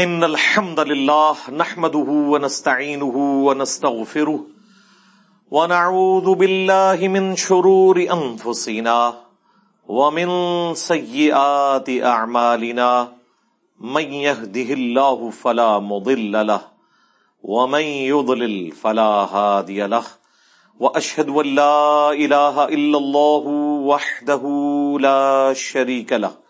ان الحمد لله نحمده ونستعينه ونستغفره ونعوذ بالله من شرور انفسنا ومن سيئات اعمالنا من يهده الله فلا مضل له ومن يضلل فلا هادي له واشهد ان لا اله الا الله وحده لا شريك له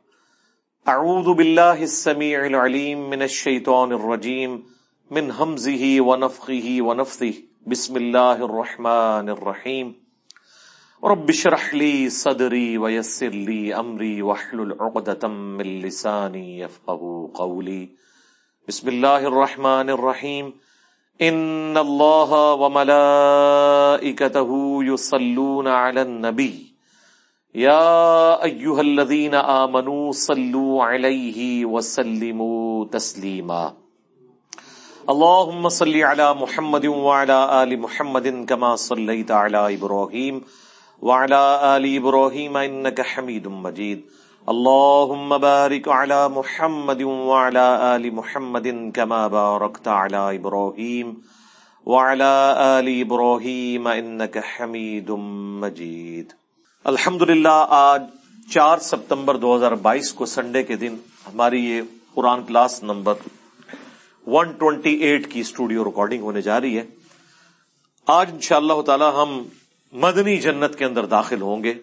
اعوذ بالله السميع العليم من الشيطان الرجيم من همزه ونفخه ونفثه بسم الله الرحمن الرحيم رب اشرح لي صدري ويسر لي امري واحلل عقدة من لساني يفقهوا قولي بسم الله الرحمن الرحيم ان الله وملائكته يصلون على النبي يا ايها الذين امنوا صلوا عليه وسلموا تسليما اللهم صل على محمد وعلى ال محمد كما صليت على ابراهيم وعلى ال ابراهيم انك حميد مجيد اللهم بارك على محمد وعلى ال محمد كما باركت على ابراهيم وعلى ال ابراهيم انك حميد مجيد الحمد للہ آج چار ستمبر دو ہزار بائیس کو سنڈے کے دن ہماری یہ Quran class number one twenty eight کی اسٹوڈیو ریکارڈنگ ہونے جا رہی ہے۔ آج ان شاء اللہ تعالی ہم مدنی جنت کے اندر داخل ہوں گے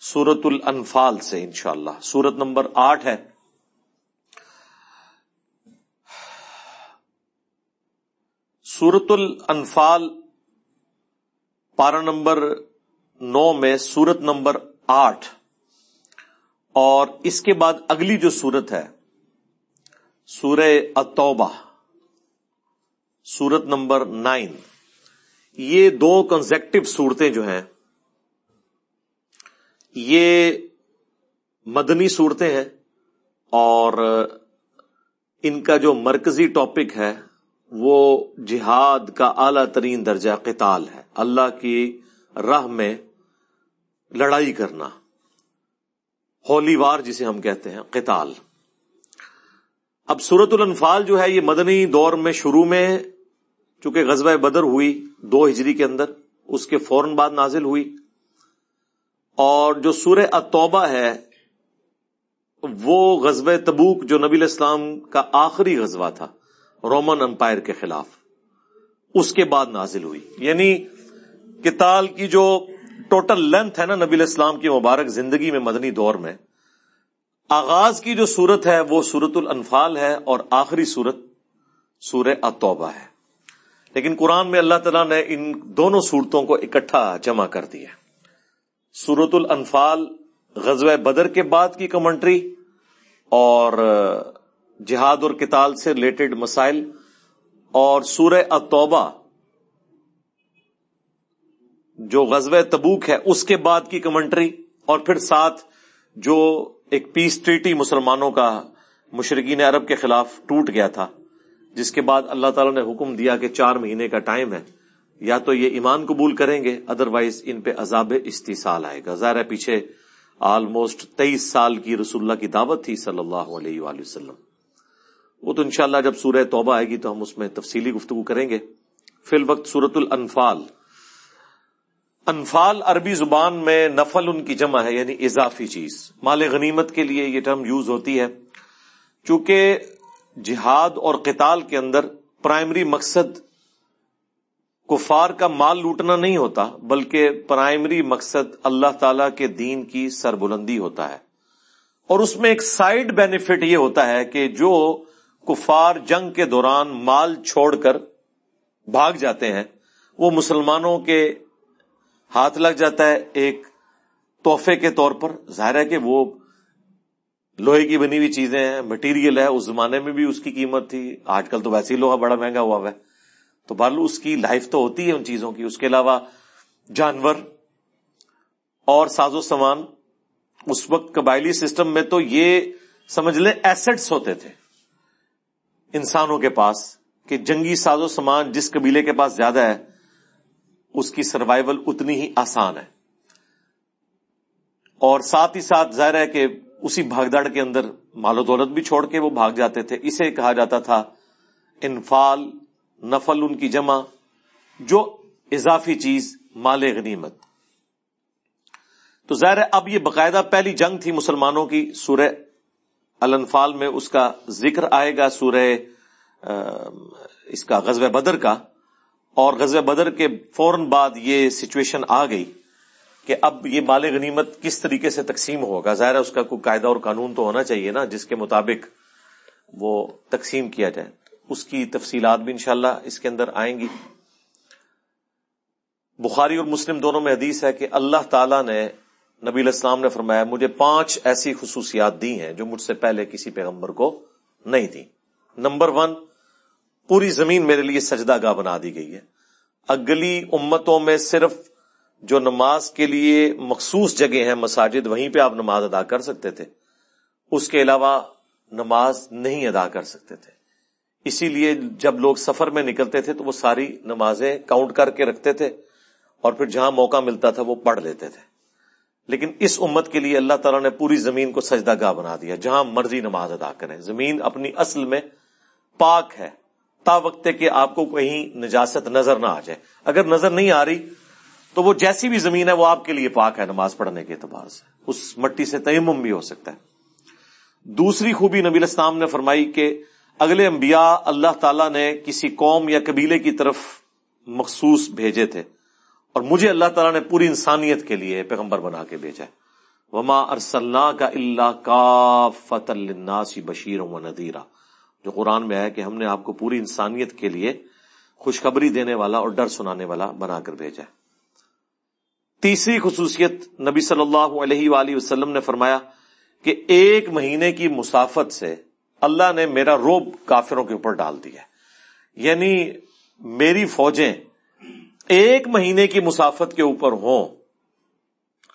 سورت الانفال سے انشاءاللہ اللہ۔ سورت نمبر آٹھ ہے۔ سورت الانفال پارا نمبر نو میں سورت نمبر آٹھ۔ اور اس کے بعد اگلی جو سورت ہے، سورہ اتوبہ سورت نمبر نائن۔ یہ دو کنزیکٹو صورتیں جو ہیں، یہ مدنی صورتیں ہیں اور ان کا جو مرکزی ٹاپک ہے، وہ جہاد کا اعلی ترین درجہ قتال ہے۔ اللہ کی راہ میں لڑائی کرنا۔ ہولی وار جسے ہم کہتے ہیں، قتال۔ اب سورت الانفال جو ہے، یہ مدنی دور میں شروع میں، چونکہ غزوہ بدر ہوئی دو ہجری کے اندر، اس کے فوراً بعد نازل ہوئی۔ اور جو سورہ اتوبہ ہے، وہ غزب تبوک جو نبی الاسلام کا آخری غزوہ تھا، رومن امپائر کے خلاف، اس کے بعد نازل ہوئی۔ یعنی کتال کی جو ٹوٹل لینتھ ہے نا نبی الاسلام کی مبارک زندگی میں مدنی دور میں۔ آغاز کی جو سورت ہے وہ سورت الانفال ہے اور آخری سورت سور اتوبہ ہے۔ لیکن قرآن میں اللہ تعالیٰ نے ان دونوں صورتوں کو اکٹھا جمع کر دیا سورت الانفال غزوہ بدر کے بعد کی کمنٹری اور جہاد اور کتال سے ریلیٹڈ مسائل اور سورہ اتوبہ جو غزب تبوک ہے، اس کے بعد کی کمنٹری، اور پھر ساتھ جو ایک پیس ٹریٹی مسلمانوں کا مشرقین عرب کے خلاف ٹوٹ گیا تھا، جس کے بعد اللہ تعالیٰ نے حکم دیا کہ چار مہینے کا ٹائم ہے۔ یا تو یہ ایمان قبول کریں گے ادر وائز ان پہ عذاب استحصال آئے گا۔ ظاہر ہے پیچھے آلموسٹ تیئیس سال کی رسول اللہ کی دعوت تھی صلی اللہ علیہ وآلہ وسلم۔ وہ تو انشاءاللہ جب سورہ توبہ آئے گی تو ہم اس میں تفصیلی گفتگو کریں گے۔ فی الوقت سورت الانفال۔ انفال عربی زبان میں نفل ان کی جمع ہے یعنی اضافی چیز۔ مال غنیمت کے لیے یہ ٹرم یوز ہوتی ہے۔ چونکہ جہاد اور قتال کے اندر پرائمری مقصد کفار کا مال لوٹنا نہیں ہوتا، بلکہ پرائمری مقصد اللہ تعالی کے دین کی سربلندی ہوتا ہے۔ اور اس میں ایک سائڈ بینیفٹ یہ ہوتا ہے کہ جو کفار جنگ کے دوران مال چھوڑ کر بھاگ جاتے ہیں، وہ مسلمانوں کے ہاتھ لگ جاتا ہے ایک تحفے کے طور پر۔ ظاہر ہے کہ وہ لوہے کی بنی ہوئی چیزیں ہیں مٹیریل ہے۔ اس زمانے میں بھی اس کی قیمت تھی۔ آج کل تو ویسے ہی لوہا بڑا مہنگا ہوا ہے۔ تو بالو اس کی لائف تو ہوتی ہے ان چیزوں کی۔ اس کے علاوہ جانور اور ساز و سامان، اس وقت قبائلی سسٹم میں تو یہ سمجھ لیں ایسٹس ہوتے تھے۔ انسانوں کے پاس کہ جنگی ساز و سامان جس قبیلے کے پاس زیادہ ہے اس کی سروائول اتنی ہی آسان ہے۔ اور ساتھ ہی ساتھ ظاہر ہے کہ اسی بھاگدڑ کے اندر مال و دولت بھی چھوڑ کے وہ بھاگ جاتے تھے۔ اسے کہا جاتا تھا، انفال، نفل ان کی جمع، جو اضافی چیز، مال غنیمت۔ تو ظاہر ہے اب یہ باقاعدہ پہلی جنگ تھی مسلمانوں کی۔ سورہ الانفال میں اس کا ذکر آئے گا، سورہ اس کا غزب بدر کا۔ اور غزب بدر کے فوراً بعد یہ سچویشن آ گئی کہ اب یہ مال غنیمت کس طریقے سے تقسیم ہوگا؟ ظاہر ہے اس کا کوئی قاعدہ اور قانون تو ہونا چاہیے نا، جس کے مطابق وہ تقسیم کیا جائے۔ اس کی تفصیلات بھی انشاءاللہ اس کے اندر آئیں گی۔ بخاری اور مسلم دونوں میں حدیث ہے کہ اللہ تعالی نے نبی الاسلام نے فرمایا، مجھے پانچ ایسی خصوصیات دی ہیں جو مجھ سے پہلے کسی پیغمبر کو نہیں دی نمبر ون پوری زمین میرے لیے سجدہ گاہ بنا دی گئی ہے۔ اگلی امتوں میں صرف جو نماز کے لیے مخصوص جگہ ہیں، مساجد، وہیں پہ آپ نماز ادا کر سکتے تھے۔ اس کے علاوہ نماز نہیں ادا کر سکتے تھے۔ اسی لیے جب لوگ سفر میں نکلتے تھے تو وہ ساری نمازیں کاؤنٹ کر کے رکھتے تھے اور پھر جہاں موقع ملتا تھا وہ پڑھ لیتے تھے۔ لیکن اس امت کے لیے اللہ تعالیٰ نے پوری زمین کو سجدہ گاہ بنا دیا، جہاں مرضی نماز ادا کریں۔ زمین اپنی اصل میں پاک ہے۔ تا وقت کہ آپ کو کہیں نجاست نظر نہ آ جائے۔ اگر نظر نہیں آ رہی، تو وہ جیسی بھی زمین ہے، وہ آپ کے لیے پاک ہے نماز پڑھنے کے اعتبار سے۔ اس مٹی سے تیمم بھی ہو سکتا ہے۔ دوسری خوبی نبی اسلام نے فرمائی کہ اگلے انبیاء اللہ تعالی نے کسی قوم یا قبیلے کی طرف مخصوص بھیجے تھے اور مجھے اللہ تعالیٰ نے پوری انسانیت کے لیے پیغمبر بنا کے بھیجا وما ارسلنا کا اللہ کا فت الناسی بشیر و ندیرہ جو قرآن میں ہے کہ ہم نے آپ کو پوری انسانیت کے لیے خوشخبری دینے والا اور ڈر سنانے والا بنا کر بھیجا ہے۔ تیسری خصوصیت نبی صلی اللہ علیہ وآلہ وسلم نے فرمایا کہ ایک مہینے کی مسافت سے اللہ نے میرا روب کافروں کے اوپر ڈال دیا یعنی میری فوجیں ایک مہینے کی مسافت کے اوپر ہوں۔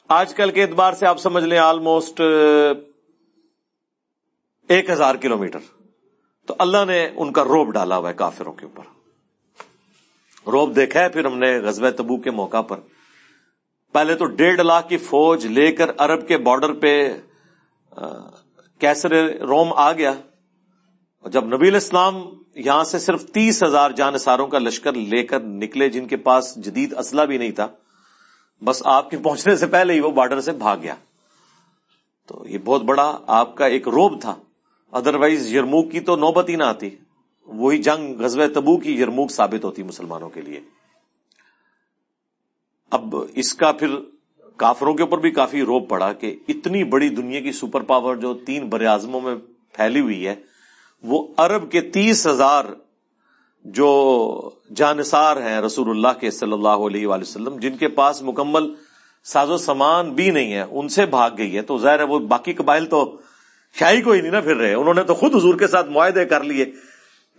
آج کل کے اعتبار سے آپ سمجھ لیں آلموسٹ ایک ہزار کلو میٹر تو اللہ نے ان کا روب ڈالا ہوا ہے کافروں کے اوپر۔ روب دیکھا ہے پھر ہم نے غزب تبو کے موقع پر۔ پہلے تو ڈیڑھ لاکھ کی فوج لے کر عرب کے بارڈر پہ کیسر روم آ گیا۔ اور جب نبی الاسلام یہاں سے صرف تیس ہزار جانساروں کا لشکر لے کر نکلے جن کے پاس جدید اسلحہ بھی نہیں تھا، بس آپ کے پہنچنے سے پہلے ہی وہ بارڈر سے بھاگ گیا۔ تو یہ بہت بڑا آپ کا ایک روب تھا۔ ادروائز یرموک کی تو نوبت ہی نہ آتی۔ وہی جنگ غزب تبو کی یرموک ثابت ہوتی مسلمانوں کے لیے۔ اب اس کا پھر کافروں کے اوپر بھی کافی روپ پڑا کہ اتنی بڑی دنیا کی سپر پاور جو تین بر اعظموں میں پھیلی ہوئی ہے، وہ ارب کے تیس ہزار جو جانسار ہیں رسول اللہ کے صلی اللہ علیہ وآلہ وسلم، جن کے پاس مکمل ساز و سامان بھی نہیں ہے، ان سے بھاگ گئی ہے۔ تو ظاہر ہے وہ باقی قبائل تو شاہی کو ہی نہیں نا پھر رہے۔ انہوں نے تو خود حضور کے ساتھ معاہدے کر لیے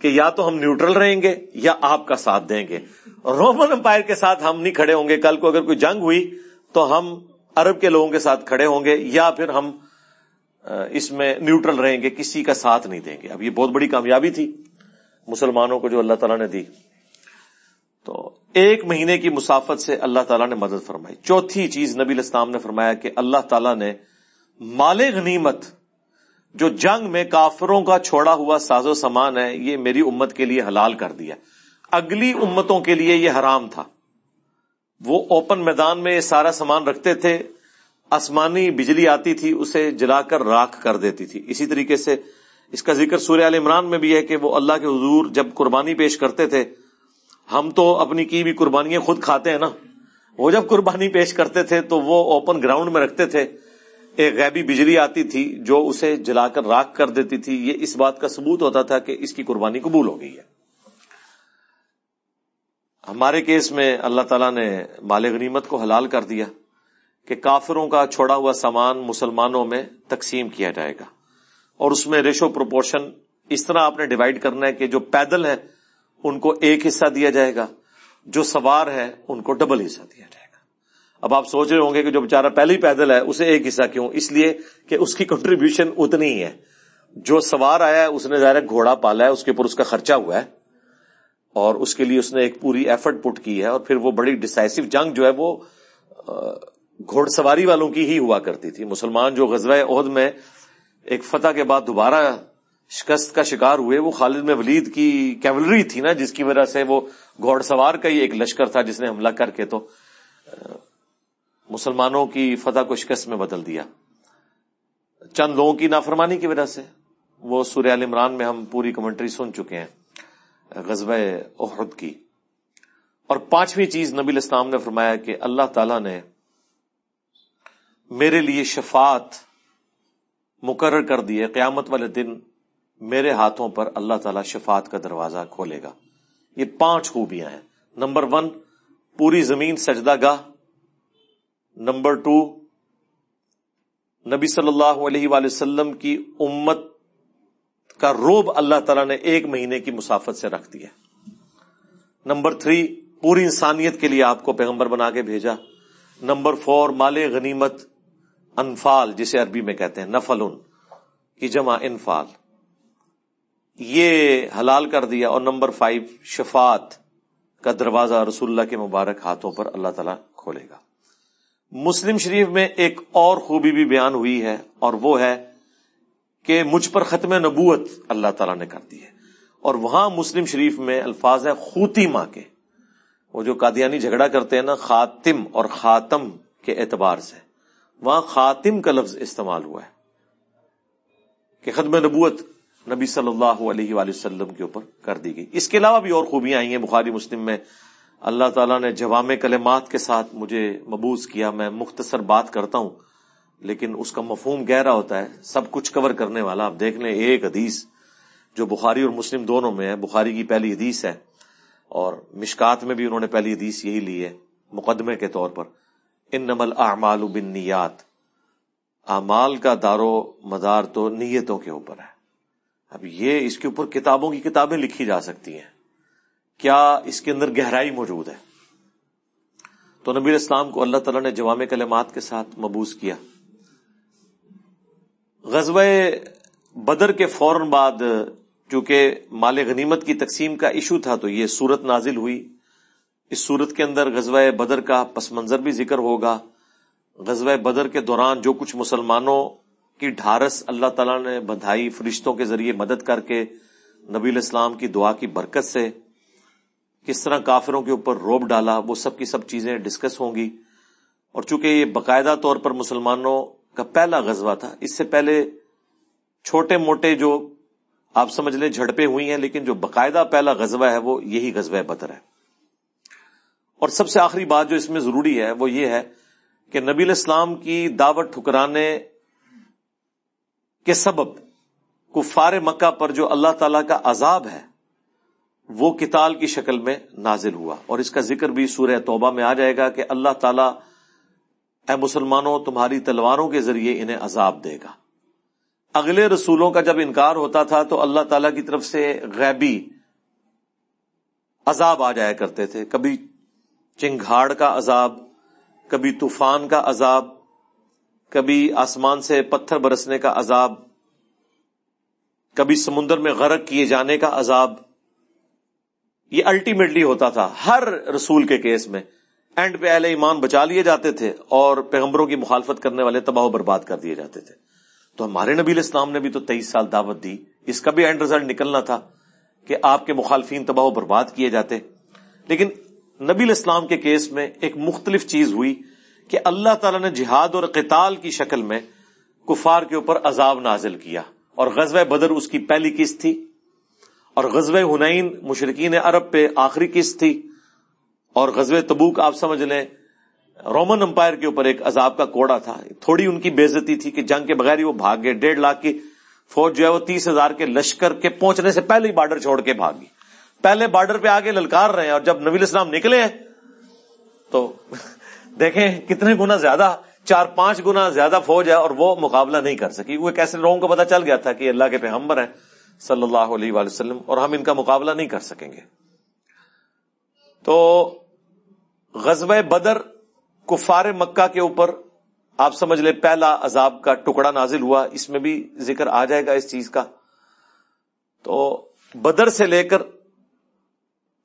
کہ یا تو ہم نیوٹرل رہیں گے یا آپ کا ساتھ دیں گے۔ رومن امپائر کے ساتھ ہم نہیں کھڑے ہوں گے۔ کل کو اگر کوئی جنگ ہوئی تو ہم عرب کے لوگوں کے ساتھ کھڑے ہوں گے یا پھر ہم اس میں نیوٹرل رہیں گے، کسی کا ساتھ نہیں دیں گے۔ اب یہ بہت بڑی کامیابی تھی مسلمانوں کو جو اللہ تعالیٰ نے دی۔ تو ایک مہینے کی مسافت سے اللہ تعالیٰ نے مدد فرمائی۔ چوتھی چیز نبی الاسلام نے فرمایا کہ اللہ تعالیٰ نے مال غنیمت جو جنگ میں کافروں کا چھوڑا ہوا ساز و سامان ہے، یہ میری امت کے لیے حلال کر دیا۔ اگلی امتوں کے لیے یہ حرام تھا۔ وہ اوپن میدان میں یہ سارا سامان رکھتے تھے۔ آسمانی بجلی آتی تھی، اسے جلا کر راکھ کر دیتی تھی۔ اسی طریقے سے اس کا ذکر سوریہ عال عمران میں بھی ہے کہ وہ اللہ کے حضور جب قربانی پیش کرتے تھے، ہم تو اپنی کی بھی قربانیاں خود کھاتے ہیں نا۔ وہ جب قربانی پیش کرتے تھے تو وہ اوپن گراؤنڈ میں رکھتے تھے۔ ایک غیبی بجلی آتی تھی جو اسے جلا کر راک کر دیتی تھی۔ یہ اس بات کا ثبوت ہوتا تھا کہ اس کی قربانی قبول ہو گئی ہے۔ ہمارے کیس میں اللہ تعالیٰ نے مال غنیمت کو حلال کر دیا کہ کافروں کا چھوڑا ہوا سامان مسلمانوں میں تقسیم کیا جائے گا۔ اور اس میں ریشو پروپورشن اس طرح آپ نے ڈیوائڈ کرنا ہے کہ جو پیدل ہے ان کو ایک حصہ دیا جائے گا، جو سوار ہے ان کو ڈبل حصہ دیا جائے گا۔ اب آپ سوچ رہے ہوں گے کہ جو بےچارا پہلے ہی پیدل ہے، اسے ایک حصہ کیوں؟ اس لیے کہ اس کی کنٹریبیوشن اتنی ہی ہے۔ جو سوار آیا ہے، اس نے ظاہر گھوڑا پالا ہے، اس کے اوپر اس کا خرچہ ہوا ہے۔ اور اس کے لیے اس نے ایک پوری ایفرٹ پٹ کی ہے اور پھر وہ بڑی ڈسائسو جنگ جو ہے وہ گھوڑ سواری والوں کی ہی ہوا کرتی تھی۔ مسلمان جو غزوہ عہد میں ایک فتح کے بعد دوبارہ شکست کا شکار ہوئے، وہ خالد میں ولید کی کیولری تھی نا، جس کی وجہ سے وہ گھوڑ سوار کا ہی ایک لشکر تھا جس نے حملہ کر کے تو مسلمانوں کی فتح کو شکست میں بدل دیا۔ چند لوگوں کی نافرمانی کی وجہ سے وہ سوریہ عمران میں ہم پوری کمنٹری سن چکے ہیں غزب احد کی۔ اور پانچویں چیز نبی الاسلام نے فرمایا کہ اللہ تعالی نے میرے لیے شفات مقرر کر دیے قیامت والے دن میرے ہاتھوں پر اللہ تعالی شفات کا دروازہ کھولے گا۔ یہ پانچ خوبیاں ہیں۔ نمبر ون، پوری زمین سجدہ گاہ۔ نمبر ٹو، نبی صلی اللہ علیہ وآلہ وسلم کی امت کا روب اللہ تعالیٰ نے ایک مہینے کی مسافت سے رکھ دیا۔ نمبر تھری، پوری انسانیت کے لیے آپ کو پیغمبر بنا کے بھیجا۔ نمبر فور، مال غنیمت، انفال، جسے عربی میں کہتے ہیں نفل کی جمع انفال۔ یہ حلال کر دیا۔ اور نمبر فائیو شفات کا دروازہ رسول اللہ کے مبارک ہاتھوں پر اللہ تعالیٰ کھولے گا۔ مسلم شریف میں ایک اور خوبی بھی بیان ہوئی ہے اور وہ ہے کہ مجھ پر ختم نبوت اللہ تعالیٰ نے کر دی ہے۔ اور وہاں مسلم شریف میں الفاظ ہے خوتی ماں کے۔ وہ جو قادیانی جھگڑا کرتے ہیں نا، خاتم اور خاتم کے اعتبار سے۔ وہاں خاتم کا لفظ استعمال ہوا ہے کہ ختم نبوت نبی صلی اللہ علیہ وآلہ وسلم کے اوپر کر دی گئی۔ اس کے علاوہ بھی اور خوبیاں آئی ہیں۔ بخاری مسلم میں اللہ تعالیٰ نے جوام کلمات کے ساتھ مجھے مبوض کیا، میں مختصر بات کرتا ہوں، لیکن اس کا مفہوم گہرا ہوتا ہے، سب کچھ کور کرنے والا۔ آپ دیکھ لیں ایک حدیث جو بخاری اور مسلم دونوں میں ہے، بخاری کی پہلی حدیث ہے، اور مشکات میں بھی انہوں نے پہلی حدیث یہی لی ہے مقدمے کے طور پر۔ ان نمل اعمال بن نیات اعمال کا دار و مدار تو نیتوں کے اوپر ہے۔ اب یہ اس کے اوپر کتابوں کی کتابیں لکھی جا سکتی ہیں۔ کیا اس کے اندر گہرائی موجود ہے؟ تو نبی اسلام کو اللہ تعالیٰ نے جوام کلمات کے ساتھ مبوس کیا۔ غزب بدر کے فوراً بعد چونکہ مال غنیمت کی تقسیم کا ایشو تھا تو یہ صورت نازل ہوئی۔ اس صورت کے اندر غزوہ بدر کا پس منظر بھی ذکر ہوگا۔ غزوہ بدر کے دوران جو کچھ مسلمانوں کی ڈھارس اللہ تعالیٰ نے بدھائی فرشتوں کے ذریعے مدد کر کے نبی الاسلام کی دعا کی برکت سے کس طرح کافروں کے اوپر روب ڈالا، وہ سب کی سب چیزیں ڈسکس ہوں گی۔ اور چونکہ یہ باقاعدہ طور پر مسلمانوں کا پہلا غزوہ تھا، اس سے پہلے چھوٹے موٹے جو آپ سمجھ لیں جھڑپیں ہوئی ہیں، لیکن جو باقاعدہ پہلا غزوہ ہے، وہ یہی غزوہ بدر ہے۔ اور سب سے آخری بات جو اس میں ضروری ہے، وہ یہ ہے کہ نبی الاسلام کی دعوت ٹھکرانے کے سبب کفار مکہ پر جو اللہ تعالی کا عذاب ہے وہ کتال کی شکل میں نازل ہوا۔ اور اس کا ذکر بھی سورہ توبہ میں آ جائے گا کہ اللہ تعالیٰ اے مسلمانوں، تمہاری تلواروں کے ذریعے انہیں عذاب دے گا۔ اگلے رسولوں کا جب انکار ہوتا تھا تو اللہ تعالی کی طرف سے غیبی عذاب آ جایا کرتے تھے۔ کبھی چنگھاڑ کا عذاب، کبھی طوفان کا عذاب، کبھی آسمان سے پتھر برسنے کا عذاب، کبھی سمندر میں غرق کیے جانے کا عذاب۔ یہ الٹیمیٹلی ہوتا تھا، ہر رسول کے کیس میں۔ اینڈ پہ اہل ایمان بچا لیے جاتے تھے اور پیغمبروں کی مخالفت کرنے والے تباہ و برباد کر دیے جاتے تھے۔ تو ہمارے نبی الاسلام نے بھی تو تیئیس سال دعوت دی۔ اس کا بھی اینڈ ریزلٹ نکلنا تھا کہ آپ کے مخالفین تباہ و برباد کیے جاتے۔ لیکن نبی الاسلام کے کیس میں ایک مختلف چیز ہوئی کہ اللہ تعالیٰ نے جہاد اور قتال کی شکل میں کفار کے اوپر عذاب نازل کیا۔ اور غزوہ بدر اس کی پہلی قسط تھی۔ اور غزوہ ہنین مشرقین عرب پہ آخری قسط تھی۔ اور غزوہ تبوک آپ سمجھ لیں رومن امپائر کے اوپر ایک عذاب کا کوڑا تھا۔ تھوڑی ان کی بےزتی تھی کہ جنگ کے بغیر ہی وہ بھاگ گئے۔ ڈیڑھ لاکھ کی فوج جو ہے وہ تیس ہزار کے لشکر کے پہنچنے سے پہلے ہی بارڈر چھوڑ کے بھاگی پہلے بارڈر پہ آگے للکار رہے ہیں اور جب نبی اسلام نکلے ہیں، تو دیکھیں کتنے گنا زیادہ، چار پانچ گنا زیادہ فوج ہے اور وہ مقابلہ نہیں کر سکی۔ وہ کیسے لوگوں کو پتا چل گیا تھا کہ اللہ کے پیغمبر ہیں۔ صلی اللہ علیہ وآلہ وسلم، اور ہم ان کا مقابلہ نہیں کر سکیں گے۔ تو غزب بدر کفار مکہ کے اوپر آپ سمجھ لیں پہلا عذاب کا ٹکڑا نازل ہوا، اس میں بھی ذکر آ جائے گا اس چیز کا۔ تو بدر سے لے کر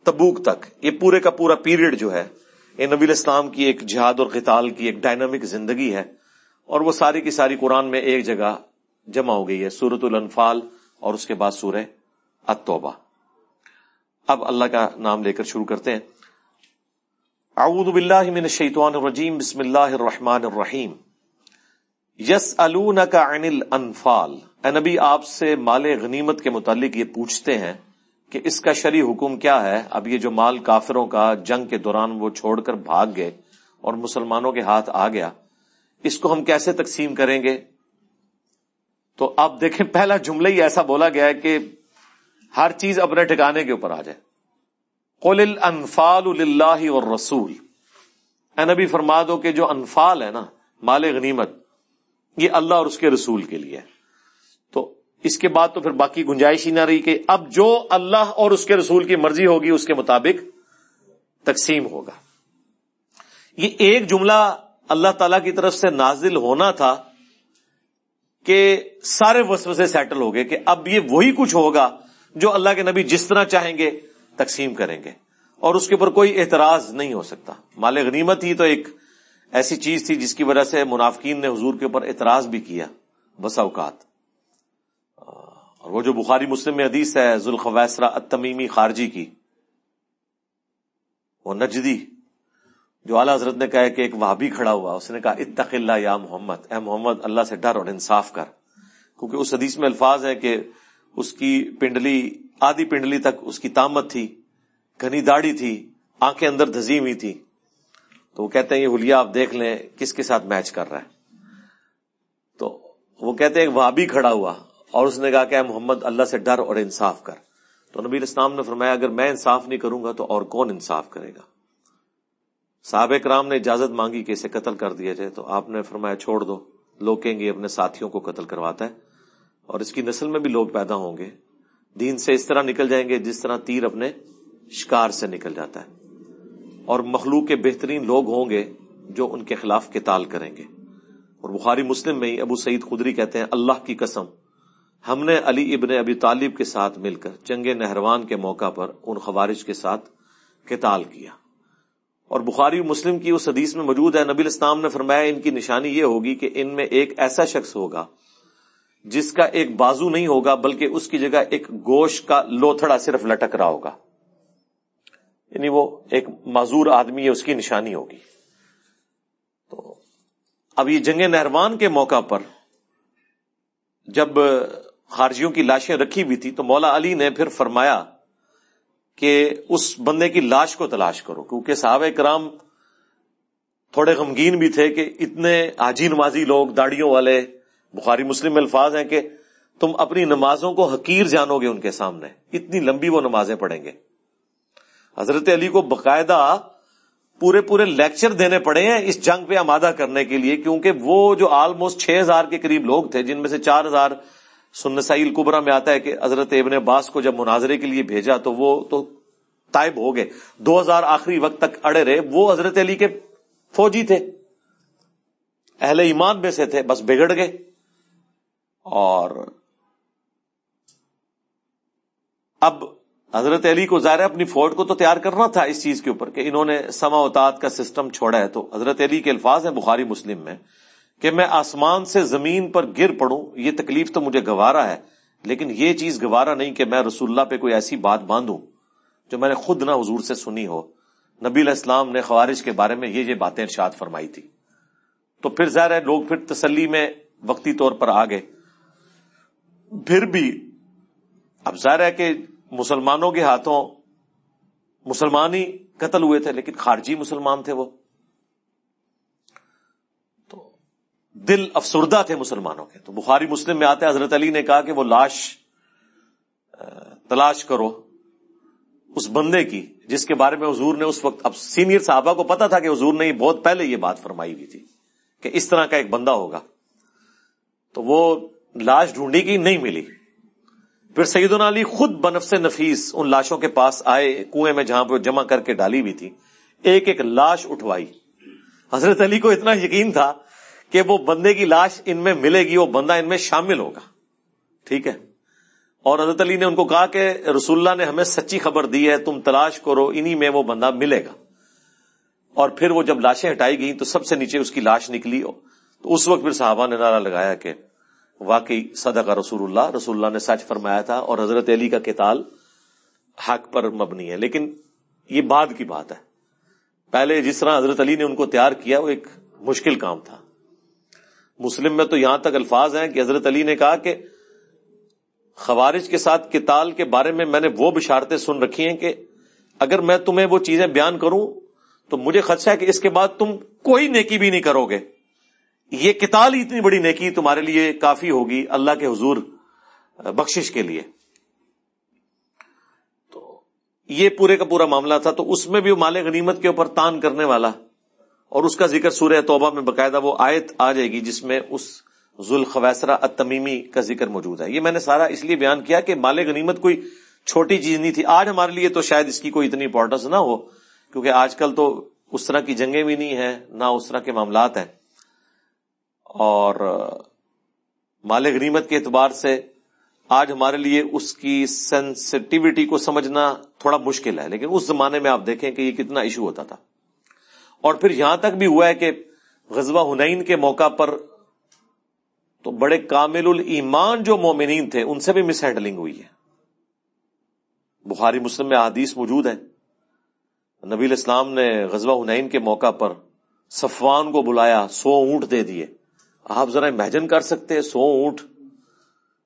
تبوک تک، یہ پورے کا پورا پیریڈ جو ہے، یہ نبی الاسلام کی ایک جہاد اور قتال کی ایک ڈائنامک زندگی ہے، اور وہ ساری کی ساری قرآن میں ایک جگہ جمع ہو گئی ہے سورت الانفال۔ اور اس کے بعد سورہ التوبہ۔ اب اللہ کا نام لے کر شروع کرتے ہیں۔ اعوذ باللہ من الشیطان الرجیم، بسم اللہ الرحمن الرحیم۔ یس عن الانفال۔ اے نبی، آپ سے مال غنیمت کے متعلق یہ پوچھتے ہیں کہ اس کا شرع حکم کیا ہے؟ اب یہ جو مال کافروں کا جنگ کے دوران وہ چھوڑ کر بھاگ گئے اور مسلمانوں کے ہاتھ آ گیا، اس کو ہم کیسے تقسیم کریں گے؟ تو آپ دیکھیں، پہلا جملہ ہی ایسا بولا گیا ہے کہ ہر چیز اپنے ٹھکانے کے اوپر آ جائے۔ قل الانفال اللہ اور رسول اے نبی، فرما دو کہ جو انفال ہے نا، مال غنیمت، یہ اللہ اور اس کے رسول کے لیے تو اس کے بعد تو پھر باقی گنجائش ہی نہ رہی کہ اب جو اللہ اور اس کے رسول کی مرضی ہوگی، اس کے مطابق تقسیم ہوگا۔ یہ ایک جملہ اللہ تعالی کی طرف سے نازل ہونا تھا۔ کہ سارے وسو سے سیٹل ہو گئے کہ اب یہ وہی کچھ ہوگا جو اللہ کے نبی جس طرح چاہیں گے تقسیم کریں گے۔ اور اس کے اوپر کوئی اعتراض نہیں ہو سکتا۔ مال غنیمت ہی تو ایک ایسی چیز تھی جس کی وجہ سے منافقین نے حضور کے اوپر اعتراض بھی کیا۔ بس اوقات۔ اور وہ جو بخاری مسلم میں حدیث ہے ذوالخویسرا التمیمی خارجی کی۔ وہ نجدی۔ جو اعلیٰ حضرت نے کہا کہ ایک وہابی کھڑا ہوا، اس نے کہا، اتق اللہ یا محمد، اے محمد، اللہ سے ڈر اور انصاف کر۔ کیونکہ اس حدیث میں الفاظ ہے کہ اس کی پنڈلی، آدھی پنڈلی تک اس کی تامت تھی، گھنی داڑھی تھی، آنکھیں اندر دھزی ہوئی تھی۔ تو وہ کہتے ہیں، یہ حلیہ آپ دیکھ لیں، کس کے ساتھ میچ کر رہا ہے۔ تو وہ کہتے ہیں، ایک وہابی کھڑا ہوا اور اس نے کہا کہ محمد، اللہ سے ڈر اور انصاف کر۔ تو نبی اسلام نے فرمایا، اگر میں انصاف نہیں کروں گا تو اور کون انصاف کرے گا؟ صحابہ کرام نے اجازت مانگی کہ اسے قتل کر دیا جائے، تو آپ نے فرمایا چھوڑ دو، لوگ کہیں گے اپنے ساتھیوں کو قتل کرواتا ہے، اور اس کی نسل میں بھی لوگ پیدا ہوں گے۔ دین سے اس طرح نکل جائیں گے جس طرح تیر اپنے شکار سے نکل جاتا ہے۔ اور مخلوق کے بہترین لوگ ہوں گے جو ان کے خلاف کتال کریں گے۔ اور بخاری مسلم میں ہی ابو سعید خدری کہتے ہیں، اللہ کی قسم، ہم نے علی ابن ابی طالب کے ساتھ مل کر چنگ نہروان کے موقع پر ان خوارج کے ساتھ قتال کیا۔ اور بخاری مسلم کی اس حدیث میں موجود ہے، نبی اسلام نے فرمایا، ان کی نشانی یہ ہوگی کہ ان میں ایک ایسا شخص ہوگا جس کا ایک بازو نہیں ہوگا، بلکہ اس کی جگہ ایک گوشت کا لوتھڑا صرف لٹک رہا ہوگا۔ یعنی وہ ایک معذور آدمی ہے، اس کی نشانی ہوگی۔ تو اب یہ جنگ نہروان کے موقع پر جب خارجیوں کی لاشیں رکھی ہوئی تھی تو مولا علی نے پھر فرمایا کہ اس بندے کی لاش کو تلاش کرو، کیونکہ صحابہ کرام تھوڑے غمگین بھی تھے کہ اتنے آجی نمازی لوگ، داڑیوں والے، بخاری مسلم الفاظ ہیں کہ تم اپنی نمازوں کو حقیر جانو گے ان کے سامنے، اتنی لمبی وہ نمازیں پڑھیں گے۔ حضرت علی کو باقاعدہ پورے پورے لیکچر دینے پڑے ہیں اس جنگ پہ آمادہ کرنے کے لیے، کیونکہ وہ جو آلموسٹ چھ ہزار کے قریب لوگ تھے، جن میں سے چار ہزار سنسائل کبرا میں آتا ہے کہ حضرت ابن عباس کو جب مناظرے کے لیے بھیجا تو وہ تو طائب ہو گئے۔ دو ہزار آخری وقت تک اڑے رہے۔ وہ حضرت علی کے فوجی تھے۔ اہل ایمان میں سے تھے۔ بس بگڑ گئے۔ اور اب حضرت علی کو ظاہر اپنی فوج کو تو تیار کرنا تھا اس چیز کے اوپر کہ انہوں نے سما اوتاد کا سسٹم چھوڑا ہے۔ تو حضرت علی کے الفاظ ہیں بخاری مسلم میں۔ کہ میں آسمان سے زمین پر گر پڑوں، یہ تکلیف تو مجھے گوارا ہے، لیکن یہ چیز گوارا نہیں کہ میں رسول اللہ پہ کوئی ایسی بات باندھوں جو میں نے خود نہ حضور سے سنی ہو۔ نبی علیہ السلام نے خوارج کے بارے میں یہ یہ باتیں ارشاد فرمائی تھی۔ تو پھر ظاہر ہے، لوگ پھر تسلی میں وقتی طور پر آ گئے پھر بھی اب ظاہر ہے کہ مسلمانوں کے ہاتھوں مسلمان ہی قتل ہوئے تھے، لیکن خارجی مسلمان تھے وہ۔ دل افسردہ تھے مسلمانوں کے۔ تو بخاری مسلم میں آتے حضرت علی نے کہا کہ وہ لاش تلاش کرو اس بندے کی، جس کے بارے میں حضور نے اس وقت، اب سینئر صحابہ کو پتا تھا کہ حضور نے بہت پہلے یہ بات فرمائی ہوئی تھی کہ اس طرح کا ایک بندہ ہوگا۔ تو وہ لاش ڈھونڈی کی نہیں ملی۔ پھر سیدنا علی خود بنف سے نفیس ان لاشوں کے پاس آئے، کنویں میں جہاں پہ جمع کر کے ڈالی ہوئی تھی۔ ایک ایک لاش اٹھوائی۔ حضرت علی کو اتنا یقین تھا کہ وہ بندے کی لاش ان میں ملے گی، وہ بندہ ان میں شامل ہوگا۔ ٹھیک ہے؟ اور حضرت علی نے ان کو کہا کہ رسول اللہ نے ہمیں سچی خبر دی ہے، تم تلاش کرو، انہی میں وہ بندہ ملے گا۔ اور پھر وہ جب لاشیں ہٹائی گئیں تو سب سے نیچے اس کی لاش نکلی۔ تو اس وقت پھر صحابہ نے نعرہ لگایا کہ واقعی صدق رسول اللہ رسول اللہ نے سچ فرمایا تھا اور حضرت علی کا کتال حق پر مبنی ہے۔ لیکن یہ بعد کی بات ہے۔ پہلے جس طرح حضرت علی نے ان کو تیار کیا، وہ ایک مشکل کام تھا۔ مسلم میں تو یہاں تک الفاظ ہیں کہ حضرت علی نے کہا کہ خوارج کے ساتھ کتال کے بارے میں میں نے وہ بشارتیں سن رکھی ہیں کہ اگر میں تمہیں وہ چیزیں بیان کروں تو مجھے خدشہ ہے کہ اس کے بعد تم کوئی نیکی بھی نہیں کرو گے۔ یہ کتال اتنی بڑی نیکی تمہارے لیے کافی ہوگی اللہ کے حضور بخشش کے لیے۔ تو یہ پورے کا پورا معاملہ تھا تو اس میں بھی مال غنیمت کے اوپر تان کرنے والا اور اس کا ذکر سورہ توبہ میں باقاعدہ وہ آیت آ جائے گی جس میں اس ذوالخویسرا اتمیمی کا ذکر موجود ہے۔ یہ میں نے سارا اس لیے بیان کیا کہ مال غنیمت کوئی چھوٹی چیز نہیں تھی۔ آج ہمارے لیے تو شاید اس کی کوئی اتنی امپورٹنس نہ ہو، کیونکہ آج کل تو اس طرح کی جنگیں بھی نہیں ہیں، نہ اس طرح کے معاملات ہیں۔ اور مال غنیمت کے اعتبار سے آج ہمارے لیے اس کی سینسٹیوٹی کو سمجھنا تھوڑا مشکل ہے، لیکن اس زمانے میں آپ دیکھیں کہ یہ کتنا ایشو ہوتا تھا۔ اور پھر یہاں تک بھی ہوا ہے کہ غزوہ ہنین کے موقع پر تو بڑے کامل المان جو مومنین تھے، ان سے بھی مس ہینڈلنگ ہوئی ہے۔ بخاری مسلم میں حدیث موجود ہے نبی الاسلام نے غزوہ ہنین کے موقع پر صفوان کو بلایا، سو اونٹ دے دیے۔ آپ ذرا امیجن کر سکتے سو اونٹ۔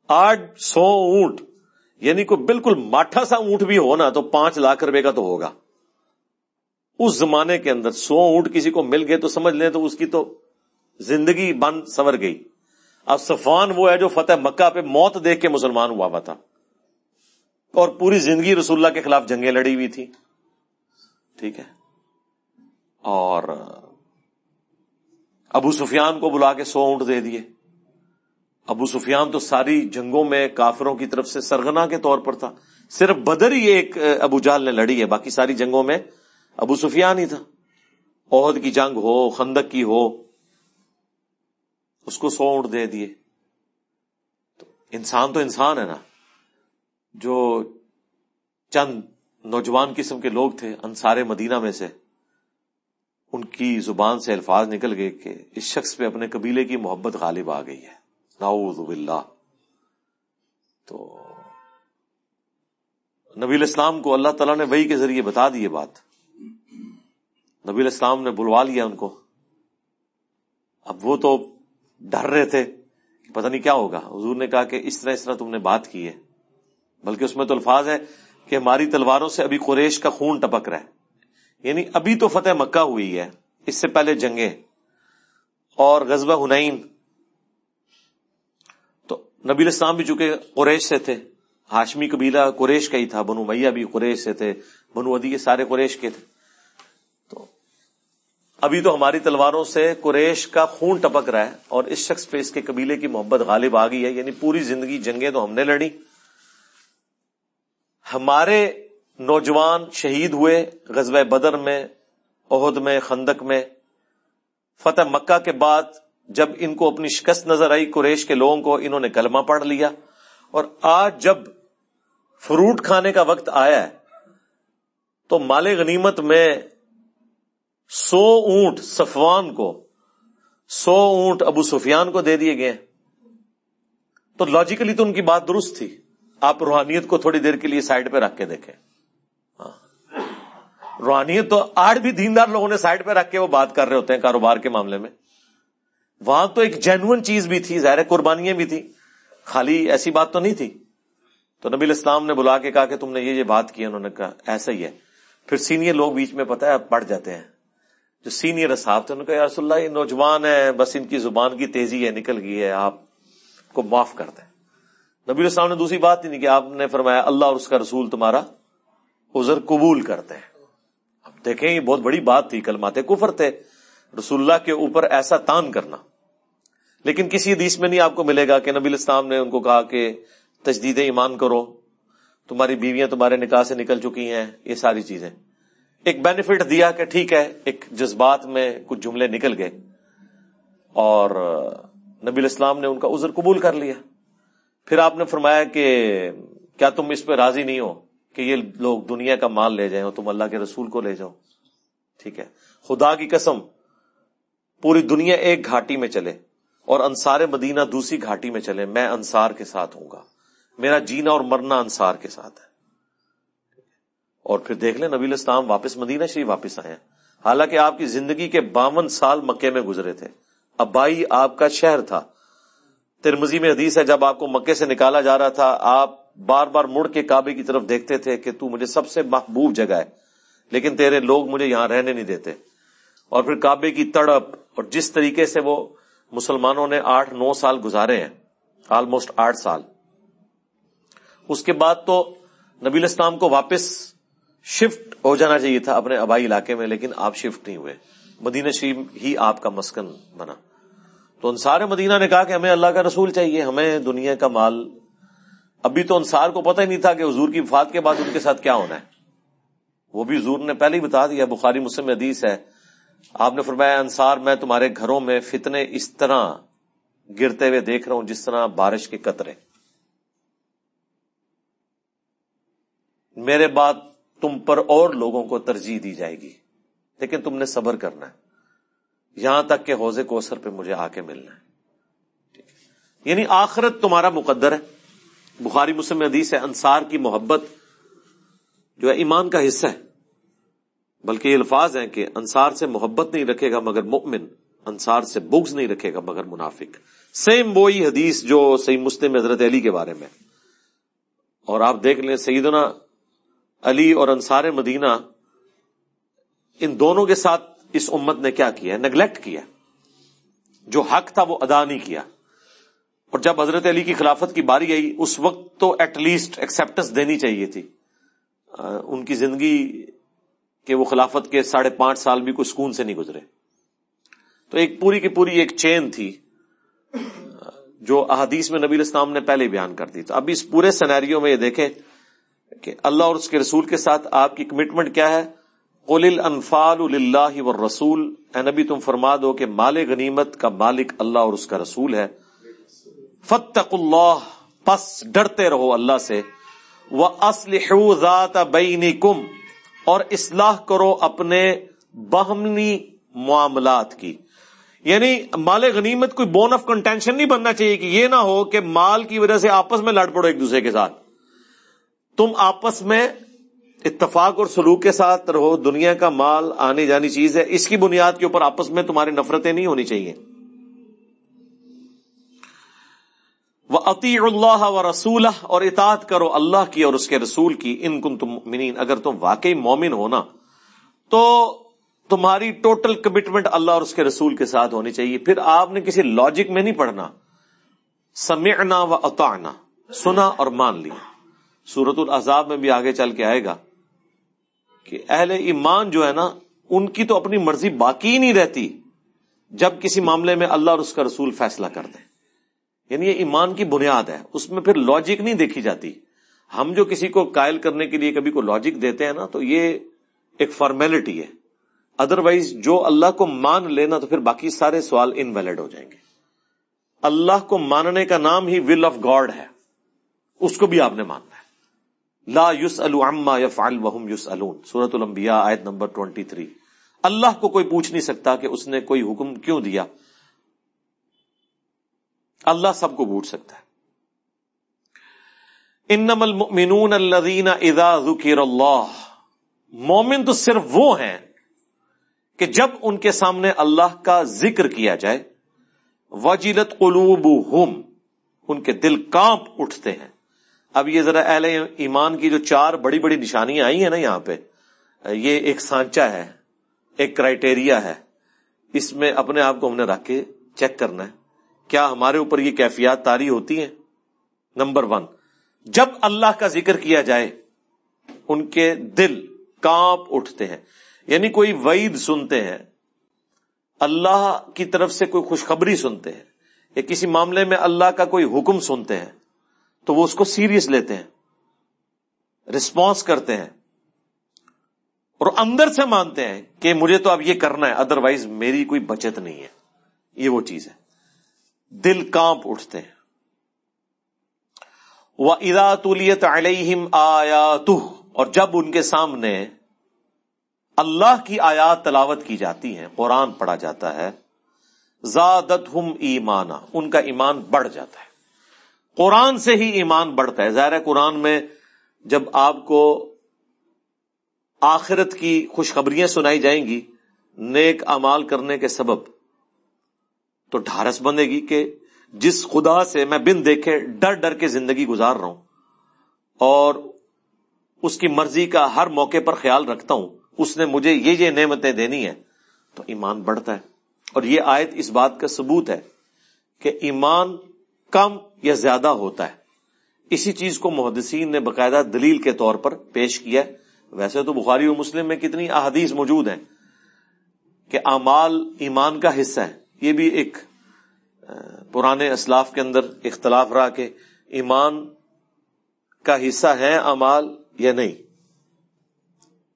آٹھ سو اونٹ یعنی کوئی بالکل ماٹھا سا اونٹ بھی ہو نا، تو پانچ لاکھ روپے کا تو ہوگا۔ اس زمانے کے اندر سو اونٹ کسی کو مل گئے تو سمجھ لیں تو اس کی تو زندگی بند سور گئی۔ اب صفان وہ ہے جو فتح مکہ پہ موت دیکھ کے مسلمان ہوا ہوا تھا۔ اور پوری زندگی رسول اللہ کے خلاف جنگیں لڑی ہوئی تھی ٹھیک ہے۔ اور ابو سفیان کو بلا کے سو اونٹ دے دیے۔ ابو سفیان تو ساری جنگوں میں کافروں کی طرف سے سرگنا کے طور پر تھا۔ صرف بدر ہی ایک، ابو جال نے لڑی ہے، باقی ساری جنگوں میں ابو سفیان ہی تھا۔ عہد کی جنگ ہو، خندق کی ہو، اس کو سو اونٹ دے دیے۔ تو انسان تو انسان ہے نا۔ جو چند نوجوان قسم کے لوگ تھے، انصار مدینہ میں سے، ان کی زبان سے الفاظ نکل گئے کہ اس شخص پہ اپنے قبیلے کی محبت غالب آ گئی ہے۔ نعوذ باللہ۔ تو نبی الاسلام کو اللہ تعالیٰ نے وہی کے ذریعے بتا دی یہ بات۔ نبی الاسلام نے بلوا لیا ان کو۔ اب وہ تو ڈر رہے تھے کہ پتہ نہیں کیا ہوگا۔ حضور نے کہا کہ اس طرح اس طرح تم نے بات کی ہے۔ بلکہ اس میں تو الفاظ ہے کہ ہماری تلواروں سے ابھی قریش کا خون ٹپک رہا ہے۔ یعنی ابھی تو فتح مکہ ہوئی ہے۔ اس سے پہلے جنگیں۔ اور غزبہ ہنین۔ تو نبی الاسلام بھی چونکہ قریش سے تھے، ہاشمی قبیلہ قریش کا ہی تھا، بنو میاں بھی قریش سے تھے، بنو ادی کے سارے قریش کے تھے۔ ابھی تو ہماری تلواروں سے قریش کا خون ٹپک رہا ہے اور اس شخص پہ اس کے قبیلے کی محبت غالب آ گئی ہے یعنی پوری زندگی جنگیں تو ہم نے لڑی ہمارے نوجوان شہید ہوئے غزب بدر میں عہد میں، خندق میں۔ فتح مکہ کے بعد جب ان کو اپنی شکست نظر آئی، قریش کے لوگوں کو انہوں نے کلمہ پڑھ لیا۔ اور آج جب فروٹ کھانے کا وقت آیا ہے، تو مال غنیمت میں سو اونٹ صفوان کو، سو اونٹ ابو سفیان کو دے دیے گئے۔ تو لاجیکلی تو ان کی بات درست تھی۔ آپ روحانیت کو تھوڑی دیر کے لیے سائڈ پہ رکھ کے دیکھیں۔ ہاں۔ روحانیت تو آٹھ بھی دیندار لوگوں نے سائڈ پہ رکھ کے وہ بات کر رہے ہوتے ہیں کاروبار کے معاملے میں۔ وہاں تو ایک جینون چیز بھی تھی، ظاہر قربانیاں بھی تھی خالی ایسی بات تو نہیں تھی۔ تو نبی الاسلام نے بلا کے کہا کہ تم نے یہ یہ بات کی، انہوں نے کہا، ایسا ہی ہے۔ پھر سینئر لوگ بیچ میں پتا ہے پڑھ جاتے ہیں۔ جو سینئر صاحب تھے، انہوں نے کہا رسول اللہ، یہ نوجوان ہے بس ان کی زبان کی تیزی ہے نکل گئی ہے، آپ کو معاف کر دیں۔ نبی الاسلام نے دوسری بات نہیں کہ آپ نے فرمایا، اللہ اور اس کا رسول تمہارا عذر قبول کرتے ہیں۔ دیکھیں، یہ بہت بڑی بات تھی کل ماتے کفر تھے۔ رسول اللہ کے اوپر ایسا تان کرنا۔ لیکن کسی حدیث میں نہیں آپ کو ملے گا کہ نبی الاسلام نے ان کو کہا کہ تجدید ایمان کرو، تمہاری بیویاں تمہارے نکاح سے نکل چکی ہیں، یہ ساری چیزیں۔ ایک بینیفٹ دیا کہ ٹھیک ہے، ایک جذبات میں کچھ جملے نکل گئے اور نبی الاسلام نے ان کا عذر قبول کر لیا۔ پھر آپ نے فرمایا کہ کیا تم اس پہ راضی نہیں ہو کہ یہ لوگ دنیا کا مال لے جائیں اور تم اللہ کے رسول کو لے جاؤ؟ ٹھیک ہے۔ خدا کی قسم، پوری دنیا ایک گھاٹی میں چلے اور انصار مدینہ دوسری گھاٹی میں چلے۔ میں انصار کے ساتھ ہوں گا۔ میرا جینا اور مرنا انصار کے ساتھ ہے۔ اور پھر دیکھ لیں نبی اسلام واپس مدینہ شریف واپس آئے حالانکہ آپ کی زندگی کے باون سال مکے میں گزرے تھے۔ ابائی آپ کا شہر تھا۔ ترمزی میں حدیث ہے، جب آپ کو مکے سے نکالا جا رہا تھا، آپ بار بار مڑ کے کعبے کی طرف دیکھتے تھے کہ تو مجھے سب سے محبوب جگہ ہے۔ لیکن تیرے لوگ مجھے یہاں رہنے نہیں دیتے۔ اور پھر کعبے کی تڑپ، اور جس طریقے سے وہ مسلمانوں نے آٹھ، نو سال گزارے ہیں آلموسٹ آٹھ سال۔ اس کے بعد تو نبی اسلام کو واپس شفٹ ہو جانا چاہیے تھا اپنے آبائی علاقے میں، لیکن آپ شفٹ نہیں ہوئے۔ مدینہ شریف ہی آپ کا مسکن بنا۔ تو انصار مدینہ نے کہا کہ ہمیں اللہ کا رسول چاہیے، ہمیں دنیا کا مال۔ ابھی تو انصار کو پتہ ہی نہیں تھا کہ حضور کی وفات کے بعد ان کے ساتھ کیا ہونا ہے۔ وہ بھی حضور نے پہلے ہی بتا دیا، بخاری، مسلم، حدیث ہے۔ آپ نے فرمایا، انصار، میں تمہارے گھروں میں فتنے اس طرح گرتے ہوئے دیکھ رہا ہوں جس طرح بارش کے قطرے۔ میرے بعد تم پر اور لوگوں کو ترجیح دی جائے گی۔ لیکن تم نے صبر کرنا ہے۔ یہاں تک کہ حوضے کوسر پہ مجھے آ کے ملنا ہے۔ یعنی آخرت تمہارا مقدر ہے۔ بخاری مسلم حدیث ہے، انصار کی محبت جو ہے ایمان کا حصہ ہے۔ بلکہ یہ الفاظ ہیں کہ انصار سے محبت نہیں رکھے گا مگر مؤمن انصار سے بغض نہیں رکھے گا مگر منافق۔ سیم وہی حدیث جو صحیح مسلم حضرت علی کے بارے میں اور آپ دیکھ لیں سیدنا علی اور انصار مدینہ، ان دونوں کے ساتھ اس امت نے کیا کیا نگلیکٹ کیا جو حق تھا وہ ادا نہیں کیا۔ اور جب حضرت علی کی خلافت کی باری آئی، اس وقت تو ایٹ لیسٹ ایکسپٹنس دینی چاہیے تھی۔ ان کی زندگی کہ وہ خلافت کے ساڑھے پانچ سال بھی کوئی سکون سے نہیں گزرے۔ تو ایک پوری کی پوری ایک چین تھی جو احادیث میں نبی اسلام نے پہلے بیان کر دی۔ تو اب اس پورے سینیریو میں یہ دیکھیں کہ اللہ اور اس کے رسول کے ساتھ آپ کی کمٹمنٹ کیا ہے؟ قل انفال اللہ و رسول اے نبی، تم فرما دو کہ مال غنیمت کا مالک اللہ اور اس کا رسول ہے۔ فتق اللہ پس ڈرتے رہو اللہ سے۔ وہ اسلح ذات بینی کم اور اصلاح کرو اپنے باہمنی معاملات کی۔ یعنی مال غنیمت کوئی بون آف کنٹینشن نہیں بننا چاہیے کہ یہ نہ ہو کہ مال کی وجہ سے آپس میں لڑ پڑو ایک دوسرے کے ساتھ۔ تم آپس میں اتفاق اور سلوک کے ساتھ رہو، دنیا کا مال آنے جانی چیز ہے۔ اس کی بنیاد کے اوپر آپس میں تمہاری نفرتیں نہیں ہونی چاہیے۔ وہ عطی اللہ و رسول اور اطاعت کرو اللہ کی اور اس کے رسول کی۔ ان کن تم منین اگر تم واقعی مومن ہونا تو تمہاری ٹوٹل کمٹمنٹ اللہ اور اس کے رسول کے ساتھ ہونی چاہیے۔ پھر آپ نے کسی لاجک میں نہیں پڑھنا۔ سمعنا و اطعنا سنا اور مان لیا۔ سورت العذاب میں بھی آگے چل کے آئے گا کہ اہل ایمان جو ہے نا، ان کی تو اپنی مرضی باقی ہی نہیں رہتی جب کسی معاملے میں اللہ اور اس کا رسول فیصلہ کر دیں۔ یعنی یہ ایمان کی بنیاد ہے، اس میں پھر لاجک نہیں دیکھی جاتی۔ ہم جو کسی کو قائل کرنے کے لیے کبھی کو لاجک دیتے ہیں نا، تو یہ ایک فارمیلٹی ہے۔ ادر وائز جو اللہ کو مان لینا تو پھر باقی سارے سوال انویلڈ ہو جائیں گے۔ اللہ کو ماننے کا نام ہی ول آف گاڈ ہے۔ اس کو بھی آپ نے ماننا ہے۔ لا یوس الما یف الحم یوس الون سورت المبیا آیت نمبر ٹوینٹی تھری اللہ کو کوئی پوچھ نہیں سکتا کہ اس نے کوئی حکم کیوں دیا. اللہ سب کو بوٹ سکتا ہے. انم المؤمنون الذین اذا ذکر اللہ. مومن تو صرف وہ ہیں کہ جب ان کے سامنے اللہ کا ذکر کیا جائے وجیلت قلوبہم، ان کے دل کانپ اٹھتے ہیں. اب یہ ذرا اہل ایمان کی جو چار بڑی بڑی نشانیاں آئی ہیں نا یہاں پہ، یہ ایک سانچا ہے، ایک کرائٹیریا ہے، اس میں اپنے آپ کو ہم نے رکھ کے چیک کرنا ہے۔ کیا ہمارے اوپر یہ کیفیات تاری ہوتی ہیں؟ نمبر ون، جب اللہ کا ذکر کیا جائے، ان کے دل کانپ اٹھتے ہیں۔ یعنی کوئی وعید سنتے ہیں، اللہ کی طرف سے کوئی خوشخبری سنتے ہیں۔ یا کسی معاملے میں اللہ کا کوئی حکم سنتے ہیں۔ تو وہ اس کو سیریس لیتے ہیں، رسپانس کرتے ہیں اور اندر سے مانتے ہیں کہ مجھے تو اب یہ کرنا ہے ادر وائز میری کوئی بچت نہیں ہے۔ یہ وہ چیز ہے۔ دل کانپ اٹھتے ہیں۔ وہ ادا تولیت علیہم آیا اور جب ان کے سامنے اللہ کی آیات تلاوت کی جاتی ہیں، قرآن پڑھا جاتا ہے زادت ہم ایمانا، ان کا ایمان بڑھ جاتا ہے۔ قرآن سے ہی ایمان بڑھتا ہے۔ ظاہر قرآن میں جب آپ کو آخرت کی خوشخبریاں سنائی جائیں گی، نیک امال کرنے کے سبب تو ڈھارس بنے گی کہ جس خدا سے میں بن دیکھے ڈر ڈر کے زندگی گزار رہا ہوں اور اس کی مرضی کا ہر موقع پر خیال رکھتا ہوں، اس نے مجھے یہ یہ نعمتیں دینی ہے تو ایمان بڑھتا ہے۔ اور یہ آیت اس بات کا ثبوت ہے کہ ایمان کم یا زیادہ ہوتا ہے۔ اسی چیز کو محدثین نے باقاعدہ دلیل کے طور پر پیش کیا۔ ہے ویسے تو بخاری و مسلم میں کتنی احادیث موجود ہیں کہ امال ایمان کا حصہ ہے یہ بھی ایک پرانے اسلاف کے اندر اختلاف رہا کہ ایمان کا حصہ ہے امال یا نہیں۔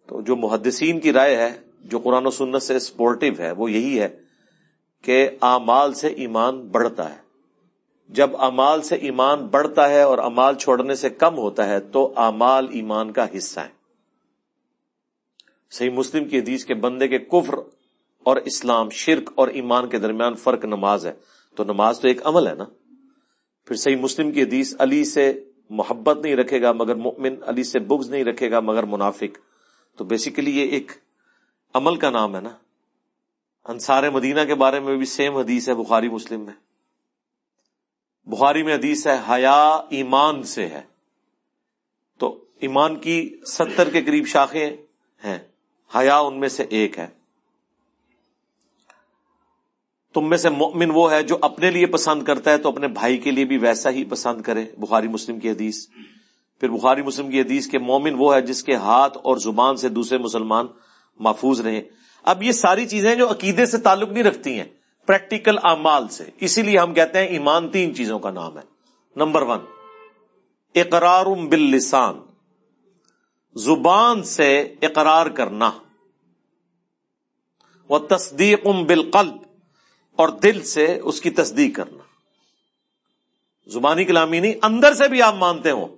تو جو محدثین کی رائے ہے، جو قرآن و سنت سے سپورٹو ہے، وہ یہی ہے کہ امال سے ایمان بڑھتا ہے۔ جب امال سے ایمان بڑھتا ہے اور امال چھوڑنے سے کم ہوتا ہے تو امال ایمان کا حصہ ہے۔ صحیح مسلم کی حدیث کے بندے کے کفر اور اسلام شرک اور ایمان کے درمیان فرق نماز ہے۔ تو نماز تو ایک عمل ہے نا۔ پھر صحیح مسلم کی حدیث علی سے محبت نہیں رکھے گا مگر مؤمن علی سے بغض نہیں رکھے گا مگر منافق۔ تو بیسیکلی یہ ایک عمل کا نام ہے نا۔ انصار مدینہ کے بارے میں بھی سیم حدیث ہے بخاری مسلم میں۔ بخاری میں حدیث ہے، حیا ایمان سے ہے۔ تو ایمان کی ستر کے قریب شاخیں ہیں۔ حیا ان میں سے ایک ہے۔ تم میں سے مومن وہ ہے جو اپنے لیے پسند کرتا ہے تو اپنے بھائی کے لیے بھی ویسا ہی پسند کرے۔ بخاری مسلم کی حدیث۔ پھر بخاری مسلم کی حدیث کے مومن وہ ہے جس کے ہاتھ اور زبان سے دوسرے مسلمان محفوظ رہے اب یہ ساری چیزیں جو عقیدے سے تعلق نہیں رکھتی ہیں پریکٹیکل اعمال سے۔ اسی لیے ہم کہتے ہیں ایمان تین چیزوں کا نام ہے۔ نمبر ون، اقرار باللسان۔ زبان سے اقرار کرنا۔ وہ تصدیق بالقلب۔ اور دل سے اس کی تصدیق کرنا۔ زبانی کلامی نہیں، اندر سے بھی آپ مانتے ہو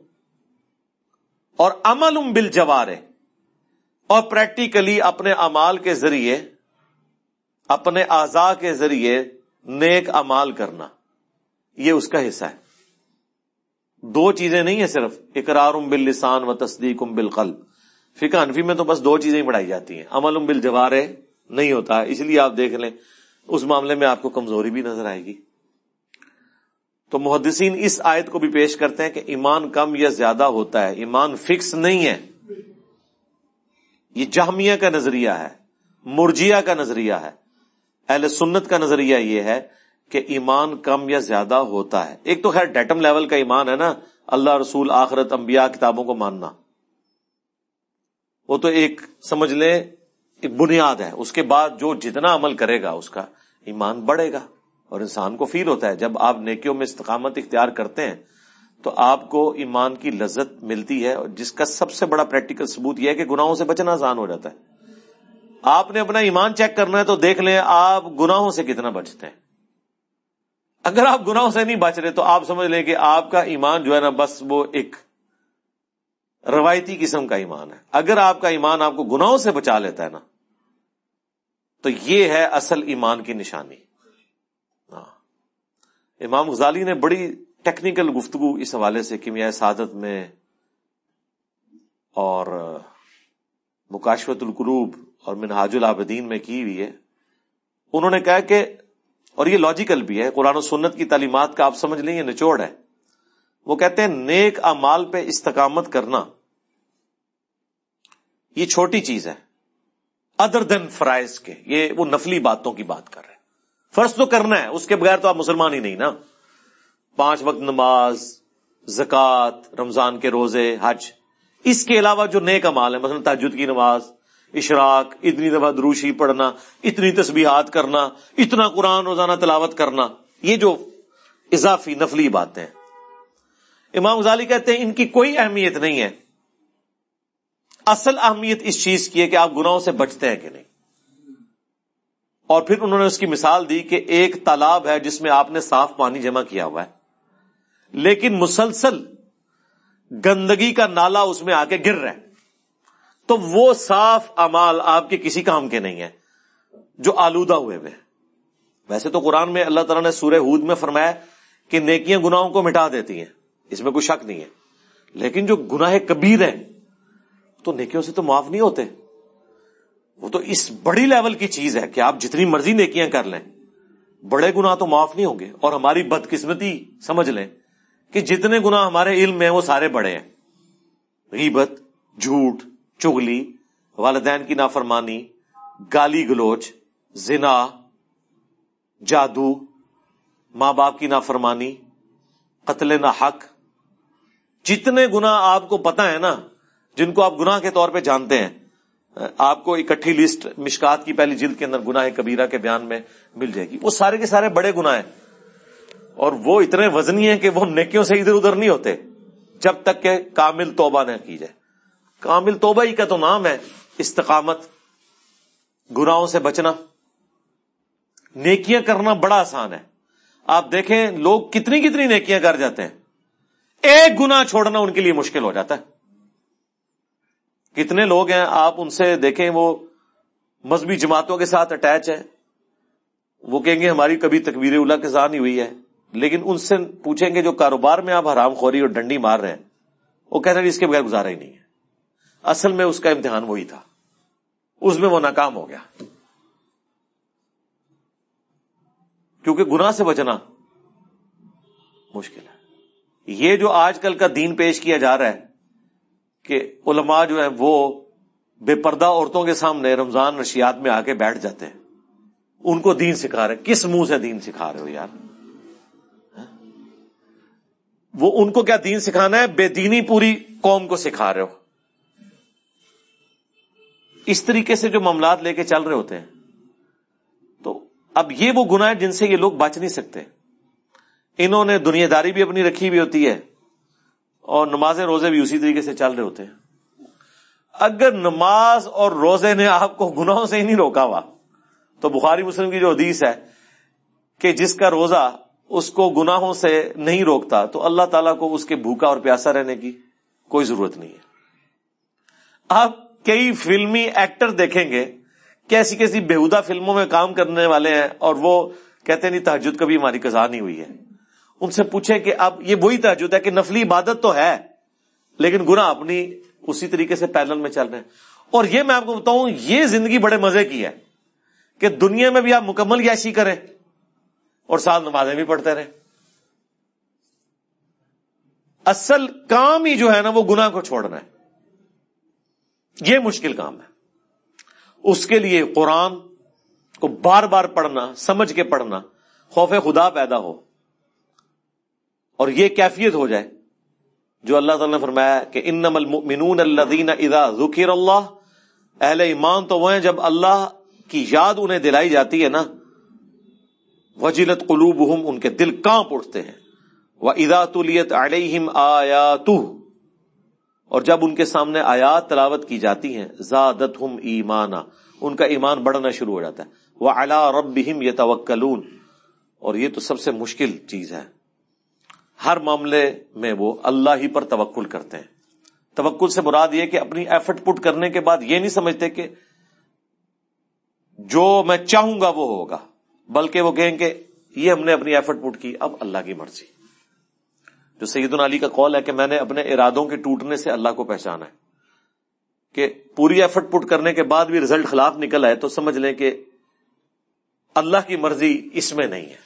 اور عمل ام بل اور پریکٹیکلی اپنے امال کے ذریعے اپنے اعضا کے ذریعے نیک امال کرنا، یہ اس کا حصہ ہے۔ دو چیزیں نہیں ہیں صرف اقرار ام بل لسان و تصدیق ام بل فقہ انفی میں تو بس دو چیزیں ہی پڑھائی جاتی ہیں۔ عمل ام بل نہیں ہوتا، اس لیے آپ دیکھ لیں، اس معاملے میں آپ کو کمزوری بھی نظر آئے گی۔ تو محدثین اس آیت کو بھی پیش کرتے ہیں کہ ایمان کم یا زیادہ ہوتا ہے، ایمان فکس نہیں ہے۔ یہ جہمیہ کا نظریہ ہے مرجیا کا نظریہ ہے۔ اہل سنت کا نظریہ یہ ہے کہ ایمان کم یا زیادہ ہوتا ہے۔ ایک تو خیر ڈیٹم لیول کا ایمان ہے نا، اللہ رسول آخرت انبیاء کتابوں کو ماننا۔ وہ تو ایک سمجھ لیں ایک بنیاد ہے۔ اس کے بعد جو جتنا عمل کرے گا، اس کا ایمان بڑھے گا۔ اور انسان کو فیل ہوتا ہے۔ جب آپ نیکیوں میں استقامت اختیار کرتے ہیں، تو آپ کو ایمان کی لذت ملتی ہے۔ اور جس کا سب سے بڑا پریکٹیکل ثبوت یہ ہے کہ گناہوں سے بچنا آسان ہو جاتا ہے۔ آپ نے اپنا ایمان چیک کرنا ہے تو دیکھ لیں آپ گناہوں سے کتنا بچتے ہیں۔ اگر آپ گناہوں سے نہیں بچ رہے تو آپ سمجھ لیں کہ آپ کا ایمان جو ہے نا بس وہ ایک روایتی قسم کا ایمان ہے۔ اگر آپ کا ایمان آپ کو گناہوں سے بچا لیتا ہے نا، تو یہ ہے اصل ایمان کی نشانی۔ ہاں۔ امام غزالی نے بڑی ٹیکنیکل گفتگو اس حوالے سے کیمیا سعادت میں اور مکاشوت القروب اور منہاج العابدین میں کی ہوئی ہے۔ انہوں نے کہا کہ، اور یہ لاجیکل بھی ہے، قرآن و سنت کی تعلیمات کا آپ سمجھ لیں، یہ نچوڑ ہے۔ وہ کہتے ہیں، نیک امال پہ استقامت کرنا۔ یہ چھوٹی چیز ہے۔ ادر دین فرائض کے۔ یہ وہ نفلی باتوں کی بات کر رہے ہیں۔ فرض تو کرنا ہے، اس کے بغیر تو آپ مسلمان ہی نہیں نا۔ پانچ وقت نماز زکات رمضان کے روزے، حج۔ اس کے علاوہ جو نیک امال ہے مثلا تاجد کی نماز اشراق، اتنی دفعہ دروشی پڑھنا، اتنی تسبیحات کرنا، اتنا قرآن روزانہ تلاوت کرنا، یہ جو اضافی نفلی باتیں امام غزالی کہتے ہیں ان کی کوئی اہمیت نہیں ہے۔ اصل اہمیت اس چیز کی ہے کہ آپ گناہوں سے بچتے ہیں کہ نہیں۔ اور پھر انہوں نے اس کی مثال دی کہ ایک تالاب ہے جس میں آپ نے صاف پانی جمع کیا ہوا ہے۔ لیکن مسلسل گندگی کا نالا اس میں آ کے گر رہا ہے۔ تو وہ صاف امال آپ کے کسی کام کے نہیں ہے جو آلودہ ہوئے ہوئے ویسے تو قرآن میں اللہ تعالیٰ نے سورہ ہود میں فرمایا کہ نیکیاں گناہوں کو مٹا دیتی ہیں، اس میں کوئی شک نہیں ہے۔ لیکن جو گناہ کبیر ہیں، تو نیکیوں سے تو معاف نہیں ہوتے۔ وہ تو اس بڑی لیول کی چیز ہے کہ آپ جتنی مرضی نیکیاں کر لیں، بڑے گنا تو معاف نہیں ہوں گے۔ اور ہماری بدقسمتی سمجھ لیں کہ جتنے گنا ہمارے علم میں ہیں، وہ سارے بڑے ہیں۔ غیبت، جھوٹ چگلی والدین کی نافرمانی، گالی گلوچ، زنا، جادو، ماں باپ کی نافرمانی، قتل نہ حق جتنے گنا آپ کو پتا ہے نا، جن کو آپ گناہ کے طور پہ جانتے ہیں، آپ کو اکٹھی لسٹ مشکات کی پہلی جلد کے اندر گناہ کبیرہ کے بیان میں مل جائے گی۔ وہ سارے کے سارے بڑے گنا ہیں۔ اور وہ اتنے وزنی ہیں کہ وہ نیکیوں سے ادھر ادھر نہیں ہوتے، جب تک کہ کامل توبہ نہ کی جائے۔ کامل توبہ ہی کا تو نام ہے استقامت، گناہوں سے بچنا، نیکیاں کرنا بڑا آسان ہے۔ آپ دیکھیں، لوگ کتنی کتنی نیکیاں کر جاتے ہیں۔ ایک گنا چھوڑنا ان کے لیے مشکل ہو جاتا ہے۔ کتنے لوگ ہیں، آپ ان سے دیکھیں، وہ مذہبی جماعتوں کے ساتھ اٹیچ ہے وہ کہیں گے، ہماری کبھی تکبیر اللہ کے ساتھ نہیں ہوئی ہے۔ لیکن ان سے پوچھیں گے، جو کاروبار میں آپ حرام خوری اور ڈنڈی مار رہے ہیں، وہ کہتے ہیں، اس کے بغیر گزارا ہی نہیں ہے۔ اصل میں اس کا امتحان وہی تھا۔ اس میں وہ ناکام ہو گیا۔ کیونکہ گناہ سے بچنا مشکل ہے۔ یہ جو آج کل کا دین پیش کیا جا رہا ہے کہ علماء جو ہے وہ بے پردہ عورتوں کے سامنے رمضان نشیات میں آ کے بیٹھ جاتے ہیں۔ ان کو دین سکھا رہے کس منہ سے دین سکھا رہے ہو یار؟ ہاں؟ وہ ان کو کیا دین سکھانا ہے؟ بے دینی پوری قوم کو سکھا رہے ہو۔ اس طریقے سے جو معاملات لے کے چل رہے ہوتے ہیں۔ تو اب یہ وہ گناہ جن سے یہ لوگ بچ نہیں سکتے۔ انہوں نے دنیا داری بھی اپنی رکھی ہوئی ہوتی ہے اور نماز روزے بھی اسی طریقے سے چل رہے ہوتے ہیں۔ اگر نماز اور روزے نے آپ کو گناہوں سے ہی نہیں روکا ہوا، تو بخاری مسلم کی جو حدیث ہے کہ جس کا روزہ اس کو گناہوں سے نہیں روکتا، تو اللہ تعالیٰ کو اس کے بھوکا اور پیاسا رہنے کی کوئی ضرورت نہیں ہے۔ آپ کئی فلمی ایکٹر دیکھیں گے کیسی کیسی بےحدہ فلموں میں کام کرنے والے ہیں اور وہ کہتے نہیں تحجد کبھی ہماری کزا نہیں ہوئی ہے۔ ان سے پوچھیں کہ اب یہ وہی تحجد ہے کہ نفلی عبادت تو ہے، لیکن گنا اپنی اسی طریقے سے پیدل میں چل رہے ہیں۔ اور یہ میں آپ کو بتاؤں، یہ زندگی بڑے مزے کی ہے کہ دنیا میں بھی آپ مکمل یاشی کریں اور سال نمازیں بھی پڑھتے رہیں۔ اصل کام ہی جو ہے نا، وہ گنا کو چھوڑنا ہے۔ یہ مشکل کام ہے۔ اس کے لیے قرآن کو بار بار پڑھنا، سمجھ کے پڑھنا خوف خدا پیدا ہو۔ اور یہ کیفیت ہو جائے۔ جو اللہ تعالی نے فرمایا کہ ان المؤمنون الذین اذا ذکر اللہ، اہل ایمان تو وہ ہیں جب اللہ کی یاد انہیں دلائی جاتی ہے نا، وجلت قلوبہم، ان کے دل کانپ اٹھتے ہیں۔ وہ ادا تلیت علیہم آیاتہ اور جب ان کے سامنے آیات تلاوت کی جاتی ہیں زادت ہم ایمانا، ان کا ایمان بڑھنا شروع ہو جاتا ہے۔ وہ اللہ رب یہ توکلون اور یہ تو سب سے مشکل چیز ہے۔ ہر معاملے میں وہ اللہ ہی پر توکل کرتے ہیں۔ توکل سے مراد یہ کہ اپنی ایفٹ پٹ کرنے کے بعد یہ نہیں سمجھتے کہ جو میں چاہوں گا وہ ہوگا، بلکہ وہ کہیں کہ یہ ہم نے اپنی ایفٹ پٹ کی، اب اللہ کی مرضی۔ جو سید علی کا کال ہے کہ میں نے اپنے ارادوں کے ٹوٹنے سے اللہ کو پہچانا ہے، کہ پوری ایفرٹ پٹ کرنے کے بعد بھی رزلٹ خلاف نکل آئے تو سمجھ لیں کہ اللہ کی مرضی اس میں نہیں ہے۔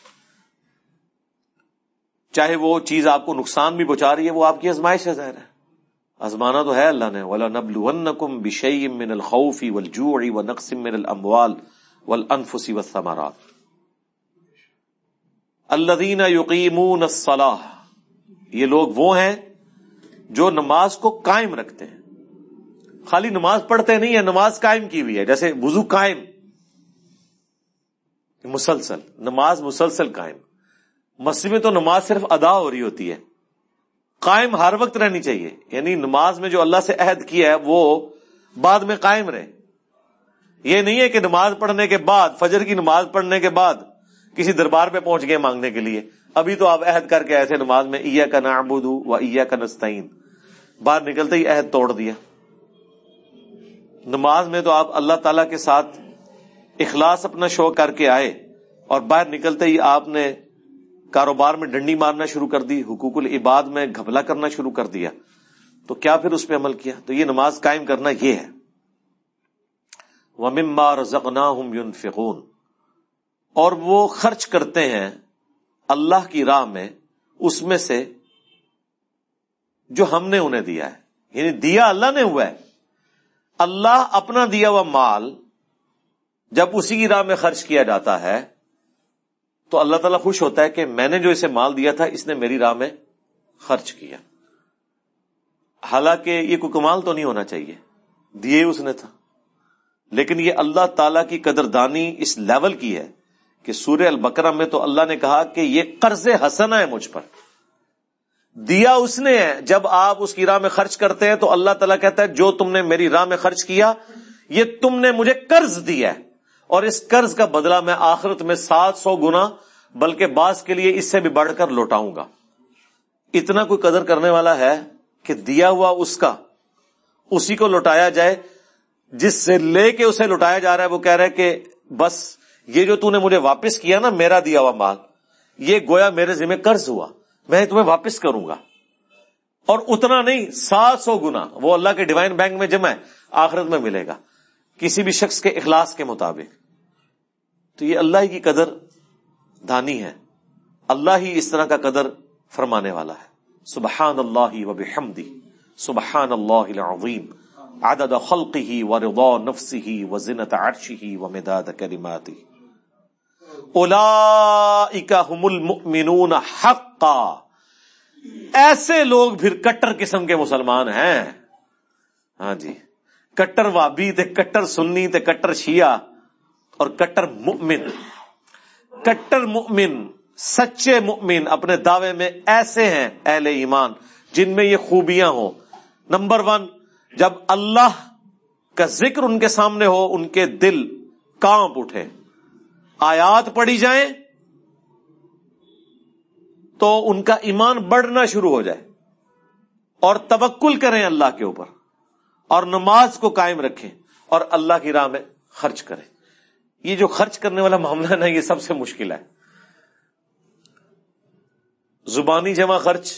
چاہے وہ چیز آپ کو نقصان بھی پہنچا رہی ہے، وہ آپ کی ازمائش ہے ظاہر ہے۔ ازمانا تو ہے اللہ نے ولا نبل کم بشئی من الخوفی ولجوڑی و نقسم من الموال ول انفسی و ثمارات اللہ یہ لوگ وہ ہیں جو نماز کو قائم رکھتے ہیں۔ خالی نماز پڑھتے نہیں ہے نماز قائم کی ہوئی ہے۔ جیسے وضو قائم۔ مسلسل۔ نماز مسلسل قائم۔ مسجد میں تو نماز صرف ادا ہو رہی ہوتی ہے۔ قائم ہر وقت رہنی چاہیے۔ یعنی نماز میں جو اللہ سے عہد کیا ہے، وہ بعد میں قائم رہے۔ یہ نہیں ہے کہ نماز پڑھنے کے بعد، فجر کی نماز پڑھنے کے بعد کسی دربار پہ پہنچ گئے مانگنے کے لیے۔ ابھی تو آپ عہد کر کے آئے تھے نماز میں ایا کا نعبد و ایا کا نستعین. باہر نکلتے ہی عہد توڑ دیا۔ نماز میں تو آپ اللہ تعالی کے ساتھ اخلاص اپنا شو کر کے آئے اور باہر نکلتے ہی آپ نے کاروبار میں ڈنڈی مارنا شروع کر دی، حقوق العباد میں گھبلا کرنا شروع کر دیا۔ تو کیا پھر اس پہ عمل کیا؟ تو یہ نماز قائم کرنا یہ ہے۔ ومما رزقناہم ينفقون۔ اور وہ خرچ کرتے ہیں اللہ کی راہ میں اس میں سے جو ہم نے انہیں دیا ہے۔ یعنی دیا اللہ نے ہوا ہے۔ اللہ اپنا دیا ہوا مال جب اسی کی راہ میں خرچ کیا جاتا ہے، تو اللہ تعالیٰ خوش ہوتا ہے کہ میں نے جو اسے مال دیا تھا، اس نے میری راہ میں خرچ کیا۔ حالانکہ یہ کوئی کمال تو نہیں ہونا چاہیے۔ دیے اس نے تھا۔ لیکن یہ اللہ تعالی کی قدردانی اس لیول کی ہے کہ سورہ البکرا میں تو اللہ نے کہا کہ یہ قرض حسنا ہے مجھ پر۔ دیا اس نے ہے جب آپ اس کی راہ میں خرچ کرتے ہیں تو اللہ تعالیٰ کہتا ہے، جو تم نے میری راہ میں خرچ کیا، یہ تم نے مجھے قرض دیا ہے۔ اور اس قرض کا بدلہ میں آخرت میں سات سو گنا، بلکہ بعض کے لیے اس سے بھی بڑھ کر لوٹاؤں گا۔ اتنا کوئی قدر کرنے والا ہے کہ دیا ہوا اس کا، اسی کو لوٹایا جائے، جس سے لے کے اسے لوٹایا جا رہا ہے، وہ کہہ رہا ہے کہ بس یہ جو تو نے مجھے واپس کیا نا، میرا دیا ہوا مال، یہ گویا میرے ذمہ قرض ہوا۔ میں تمہیں واپس کروں گا۔ اور اتنا نہیں، سات سو گنا۔ وہ اللہ کے ڈیوائن بینک میں جمع ہے، آخرت میں ملے گا۔ کسی بھی شخص کے اخلاص کے مطابق۔ تو یہ اللہ کی قدر دانی ہے۔ اللہ ہی اس طرح کا قدر فرمانے والا ہے۔ سبحان اللہ و بحمدی سبحان اللہ العظیم۔ عدد خلقه ورضا نفسه وزنت عرشه ومداد كلماته هم المؤمنون حقا۔ ایسے لوگ پھر کٹر قسم کے مسلمان ہیں۔ ہاں جی۔ کٹر وابی تے کٹر سنی تے کٹر شیعہ اور کٹر مؤمن۔ کٹر مؤمن، سچے مؤمن اپنے دعوے میں ایسے ہیں، اہل ایمان، جن میں یہ خوبیاں ہوں۔ نمبر ون، جب اللہ کا ذکر ان کے سامنے ہو، ان کے دل کانپ اٹھے۔ آیات پڑی جائیں تو ان کا ایمان بڑھنا شروع ہو جائے اور توکل کریں اللہ کے اوپر اور نماز کو قائم رکھیں اور اللہ کی راہ میں خرچ کریں۔ یہ جو خرچ کرنے والا معاملہ ہے نا، یہ سب سے مشکل ہے۔ زبانی جمع خرچ،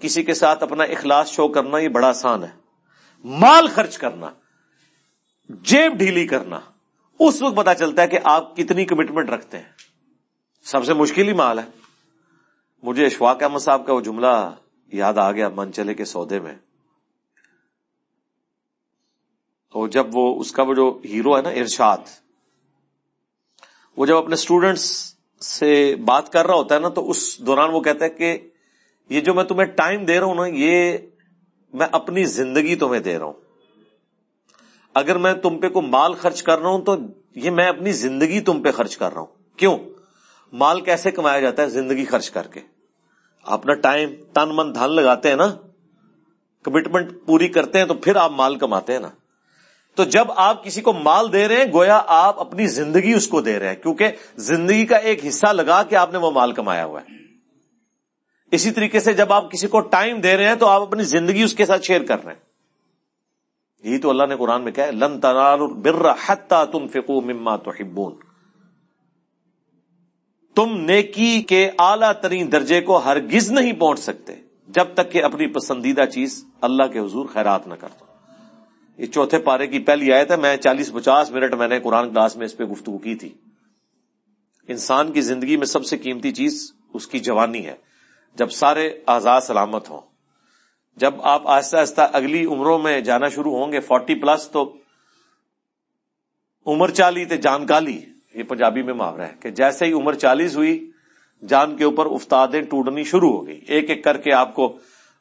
کسی کے ساتھ اپنا اخلاص شو کرنا، یہ بڑا آسان ہے۔ مال خرچ کرنا، جیب ڈھیلی کرنا۔ اس وقت پتا چلتا ہے کہ آپ کتنی کمٹمنٹ رکھتے ہیں۔ سب سے مشکل ہی مال ہے۔ مجھے اشواق احمد صاحب کا وہ جملہ یاد آ گیا، من چلے کے سودے میں۔ تو جب وہ اس کا وہ جو ہیرو ہے نا، ارشاد، وہ جب اپنے اسٹوڈینٹس سے بات کر رہا ہوتا ہے نا، تو اس دوران وہ کہتا ہے کہ یہ جو میں تمہیں ٹائم دے رہا ہوں نا، یہ میں اپنی زندگی تمہیں دے رہا ہوں۔ اگر میں تم پہ کوئی مال خرچ کر رہا ہوں تو یہ میں اپنی زندگی تم پہ خرچ کر رہا ہوں۔ کیوں؟ مال کیسے کمایا جاتا ہے زندگی خرچ کر کے؟ اپنا ٹائم تن من دھن لگاتے ہیں نا کمٹمنٹ پوری کرتے ہیں تو پھر آپ مال کماتے ہیں نا۔ تو جب آپ کسی کو مال دے رہے ہیں، گویا آپ اپنی زندگی اس کو دے رہے ہیں، کیونکہ زندگی کا ایک حصہ لگا کے آپ نے وہ مال کمایا ہوا ہے۔ اسی طریقے سے جب آپ کسی کو ٹائم دے رہے ہیں تو آپ اپنی زندگی اس کے ساتھ شیئر کر رہے ہیں۔ یہی تو اللہ نے قرآن میں کہا ہے، لن تنال بر تم فکو مما تو تم نیکی کے اعلی ترین درجے کو ہرگز نہیں پہنچ سکتے جب تک کہ اپنی پسندیدہ چیز اللہ کے حضور خیرات نہ کر دو یہ چوتھے پارے کی پہلی آیت ہے، میں چالیس پچاس منٹ میں نے قرآن کلاس میں اس پہ گفتگو کی تھی۔ انسان کی زندگی میں سب سے قیمتی چیز اس کی جوانی ہے، جب سارے آزاد سلامت ہوں۔ جب آپ آہستہ آہستہ اگلی عمروں میں جانا شروع ہوں گے فورٹی پلس، تو عمر چالی تے جان کالی، یہ پنجابی میں محاورہ ہے کہ جیسے ہی عمر چالیس ہوئی، جان کے اوپر افتادیں ٹوٹنی شروع ہو گئی ایک ایک کر کے آپ کو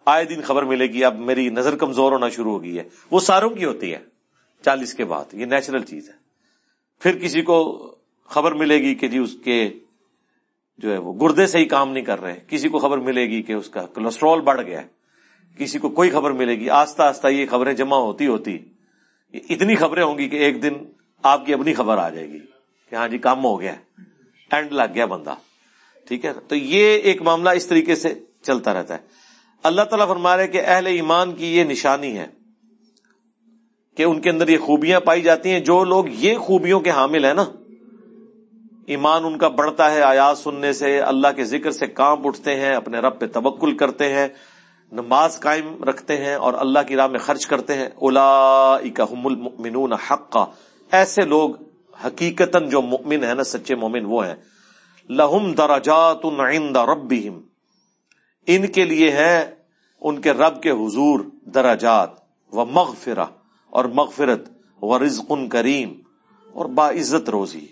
آئے دن خبر ملے گی، اب میری نظر کمزور ہونا شروع ہو گئی ہے۔ وہ ساروں کی ہوتی ہے، چالیس کے بعد، یہ نیچرل چیز ہے۔ پھر کسی کو خبر ملے گی کہ جی اس کے جو ہے وہ گردے سے ہی کام نہیں کر رہے، کسی کو خبر ملے گی کہ اس کا کولیسٹرول بڑھ گیا ہے۔ کسی کو کوئی خبر ملے گی، آستہ آستہ یہ خبریں جمع ہوتی ہوتی اتنی خبریں ہوں گی کہ ایک دن آپ کی اپنی خبر آ جائے گی کہ ہاں جی کام ہو گیا، اینڈ لگ گیا بندہ۔ ٹھیک ہے؟ تو یہ ایک معاملہ اس طریقے سے چلتا رہتا ہے۔ اللہ تعالیٰ فرما رہے کہ اہل ایمان کی یہ نشانی ہے کہ ان کے اندر یہ خوبیاں پائی جاتی ہیں۔ جو لوگ یہ خوبیوں کے حامل ہیں نا، ایمان ان کا بڑھتا ہے، آیات سننے سے، اللہ کے ذکر سے کام اٹھتے ہیں، اپنے رب پہ تبکل کرتے ہیں۔ نماز قائم رکھتے ہیں اور اللہ کی راہ میں خرچ کرتے ہیں۔ اولا المؤمنون حقا۔ ایسے لوگ حقیقت جو مؤمن ہے نا، سچے مومن وہ ہیں۔ لہم دراجات عند ربهم۔ ان کے لیے ہے ان کے رب کے حضور دراجات و مغفرہ اور مغفرت۔ و رزق کریم۔ اور باعزت روزی۔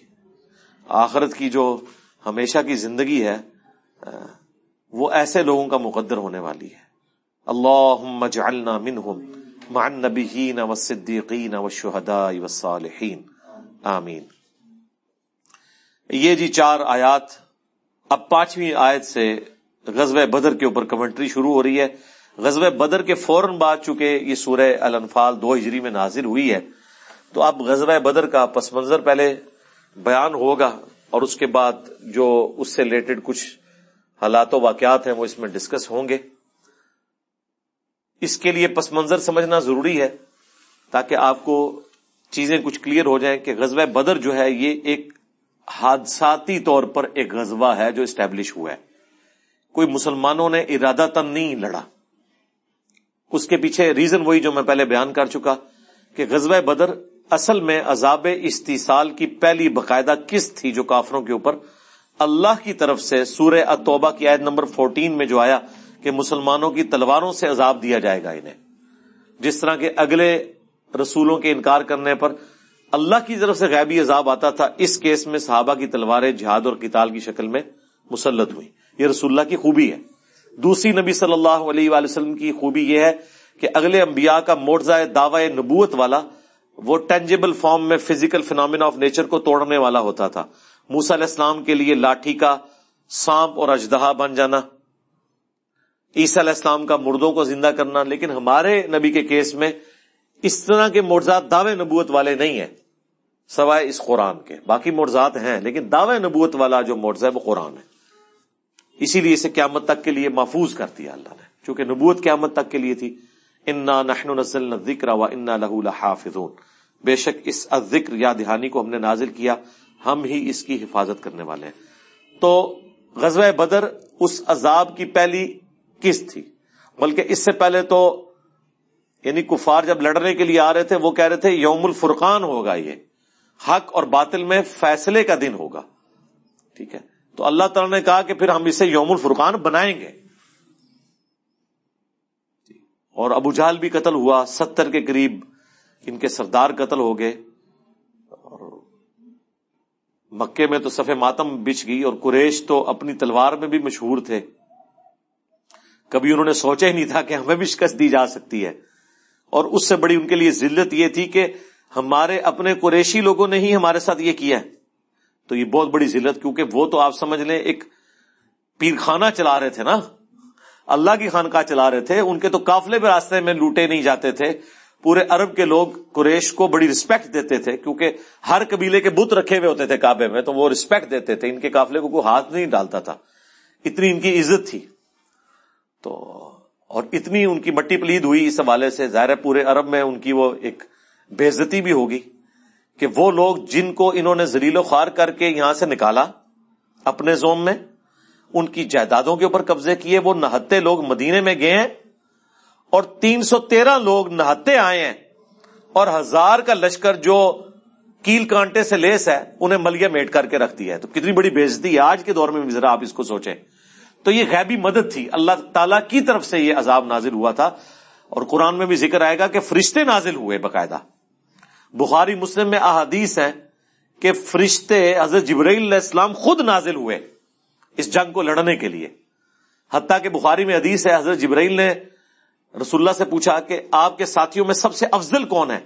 آخرت کی جو ہمیشہ کی زندگی ہے، وہ ایسے لوگوں کا مقدر ہونے والی ہے۔ اللہ اجعلنا منہم مع النبیین والصدیقین والشہداء والصالحین آمین. یہ جی چار آیات اب پانچویں آیت سے غزوہ بدر کے اوپر کمنٹری شروع ہو رہی ہے. غزوہ بدر کے فوراً بعد چونکہ یہ سورہ الانفال دو ہجری میں نازل ہوئی ہے، تو اب غزوہ بدر کا پس منظر پہلے بیان ہوگا اور اس کے بعد جو اس سے ریلیٹڈ کچھ حالات و واقعات ہیں وہ اس میں ڈسکس ہوں گے۔ اس کے لیے پس منظر سمجھنا ضروری ہے تاکہ آپ کو چیزیں کچھ کلیئر ہو جائیں کہ غزوہ بدر جو ہے یہ ایک حادثاتی طور پر ایک غزوہ ہے جو اسٹیبلش ہوا ہے۔ کوئی مسلمانوں نے ارادہ تن نہیں لڑا۔ اس کے پیچھے ریزن وہی جو میں پہلے بیان کر چکا کہ غزوہ بدر اصل میں عذاب استحصال کی پہلی باقاعدہ قسط تھی جو کافروں کے اوپر اللہ کی طرف سے سورہ اتوبہ کی عید نمبر فورٹین میں جو آیا کہ مسلمانوں کی تلواروں سے عذاب دیا جائے گا انہیں۔ جس طرح کے اگلے رسولوں کے انکار کرنے پر اللہ کی طرف سے غیبی عذاب آتا تھا، اس کیس میں صحابہ کی تلواریں جہاد اور قتال کی شکل میں مسلط ہوئی یہ رسول اللہ کی خوبی ہے۔ دوسری نبی صلی اللہ علیہ وآلہ وسلم کی خوبی یہ ہے کہ اگلے انبیاء کا موڑزہ دعوی نبوت والا وہ ٹینجیبل فارم میں فزیکل فینامنا آف نیچر کو توڑنے والا ہوتا تھا۔ موسا علیہ السلام کے لیے لاٹھی کا سانپ اور اجدہا بن جانا۔ عیسیٰ علیہ السلام کا مردوں کو زندہ کرنا، لیکن ہمارے نبی کے کیس میں اس طرح کے مرزات دعوے نبوت والے نہیں ہیں، سوائے اس قرآن کے۔ باقی مرزات ہیں، لیکن دعوے نبوت والا جو مرزا ہے وہ قرآن ہے۔ اسی لیے اسے قیامت تک کے لیے محفوظ کر دیا اللہ نے، چونکہ نبوت قیامت تک کے لیے تھی۔ انا نحن نزلنا الذکر و انا له لحافظون۔ بے شک اس ذکر یا دہانی کو ہم نے نازل کیا، ہم ہی اس کی حفاظت کرنے والے ہیں۔ تو غزوہ بدر اس عذاب کی پہلی قسط تھی۔ بلکہ اس سے پہلے تو یعنی کفار جب لڑنے کے لیے آ رہے تھے، وہ کہہ رہے تھے، یوم الفرقان ہوگا یہ۔ حق اور باطل میں فیصلے کا دن ہوگا۔ ٹھیک ہے۔ تو اللہ تعالی نے کہا کہ پھر ہم اسے یوم الفرقان بنائیں گے۔ اور ابو جہل بھی قتل ہوا، ستر کے قریب ان کے سردار قتل ہو گئے۔ اور مکے میں تو سفے ماتم بچ گئی اور قریش تو اپنی تلوار میں بھی مشہور تھے۔ کبھی انہوں نے سوچا ہی نہیں تھا کہ ہمیں بھی شکست دی جا سکتی ہے۔ اور اس سے بڑی ان کے لیے ذلت یہ تھی کہ ہمارے اپنے قریشی لوگوں نے ہی ہمارے ساتھ یہ کیا ہے۔ تو یہ بہت بڑی ذلت، کیونکہ وہ تو آپ سمجھ لیں ایک پیر خانہ چلا رہے تھے نا۔ اللہ کی خانقاہ چلا رہے تھے۔ ان کے تو قافلے پہ راستے میں لوٹے نہیں جاتے تھے۔ پورے ارب کے لوگ قریش کو بڑی رسپیکٹ دیتے تھے، کیونکہ ہر قبیلے کے بت رکھے ہوئے ہوتے تھے کعبے میں، تو وہ رسپیکٹ دیتے تھے۔ ان کے قافلے کو کوئی ہاتھ نہیں ڈالتا تھا۔ اتنی ان کی عزت تھی۔ تو اور اتنی ان کی مٹی پلید ہوئی اس حوالے سے، ظاہر پورے عرب میں ان کی وہ ایک بےزتی بھی ہوگی کہ وہ لوگ جن کو انہوں نے زلیل و خوار کر کے یہاں سے نکالا اپنے زوم میں، ان کی جائیدادوں کے اوپر قبضے کیے، وہ نہتے لوگ مدینے میں گئے ہیں اور تین سو تیرہ لوگ نہتے آئے ہیں اور ہزار کا لشکر جو کیل کانٹے سے لیس ہے، انہیں ملیا میٹ کر کے رکھ دیا ہے۔ تو کتنی بڑی بےزتی ہے۔ آج کے دور میں ذرا آپ اس کو سوچیں۔ تو یہ غیبی مدد تھی۔ اللہ تعالی کی طرف سے یہ عذاب نازل ہوا تھا۔ اور قرآن میں بھی ذکر آئے گا کہ فرشتے نازل ہوئے باقاعدہ۔ بخاری مسلم میں احادیث ہے کہ فرشتے حضرت جبرائیل علیہ السلام خود نازل ہوئے اس جنگ کو لڑنے کے لیے۔ حتیٰ کہ بخاری میں حدیث ہے، حضرت جبرائیل نے رسول اللہ سے پوچھا کہ آپ کے ساتھیوں میں سب سے افضل کون ہے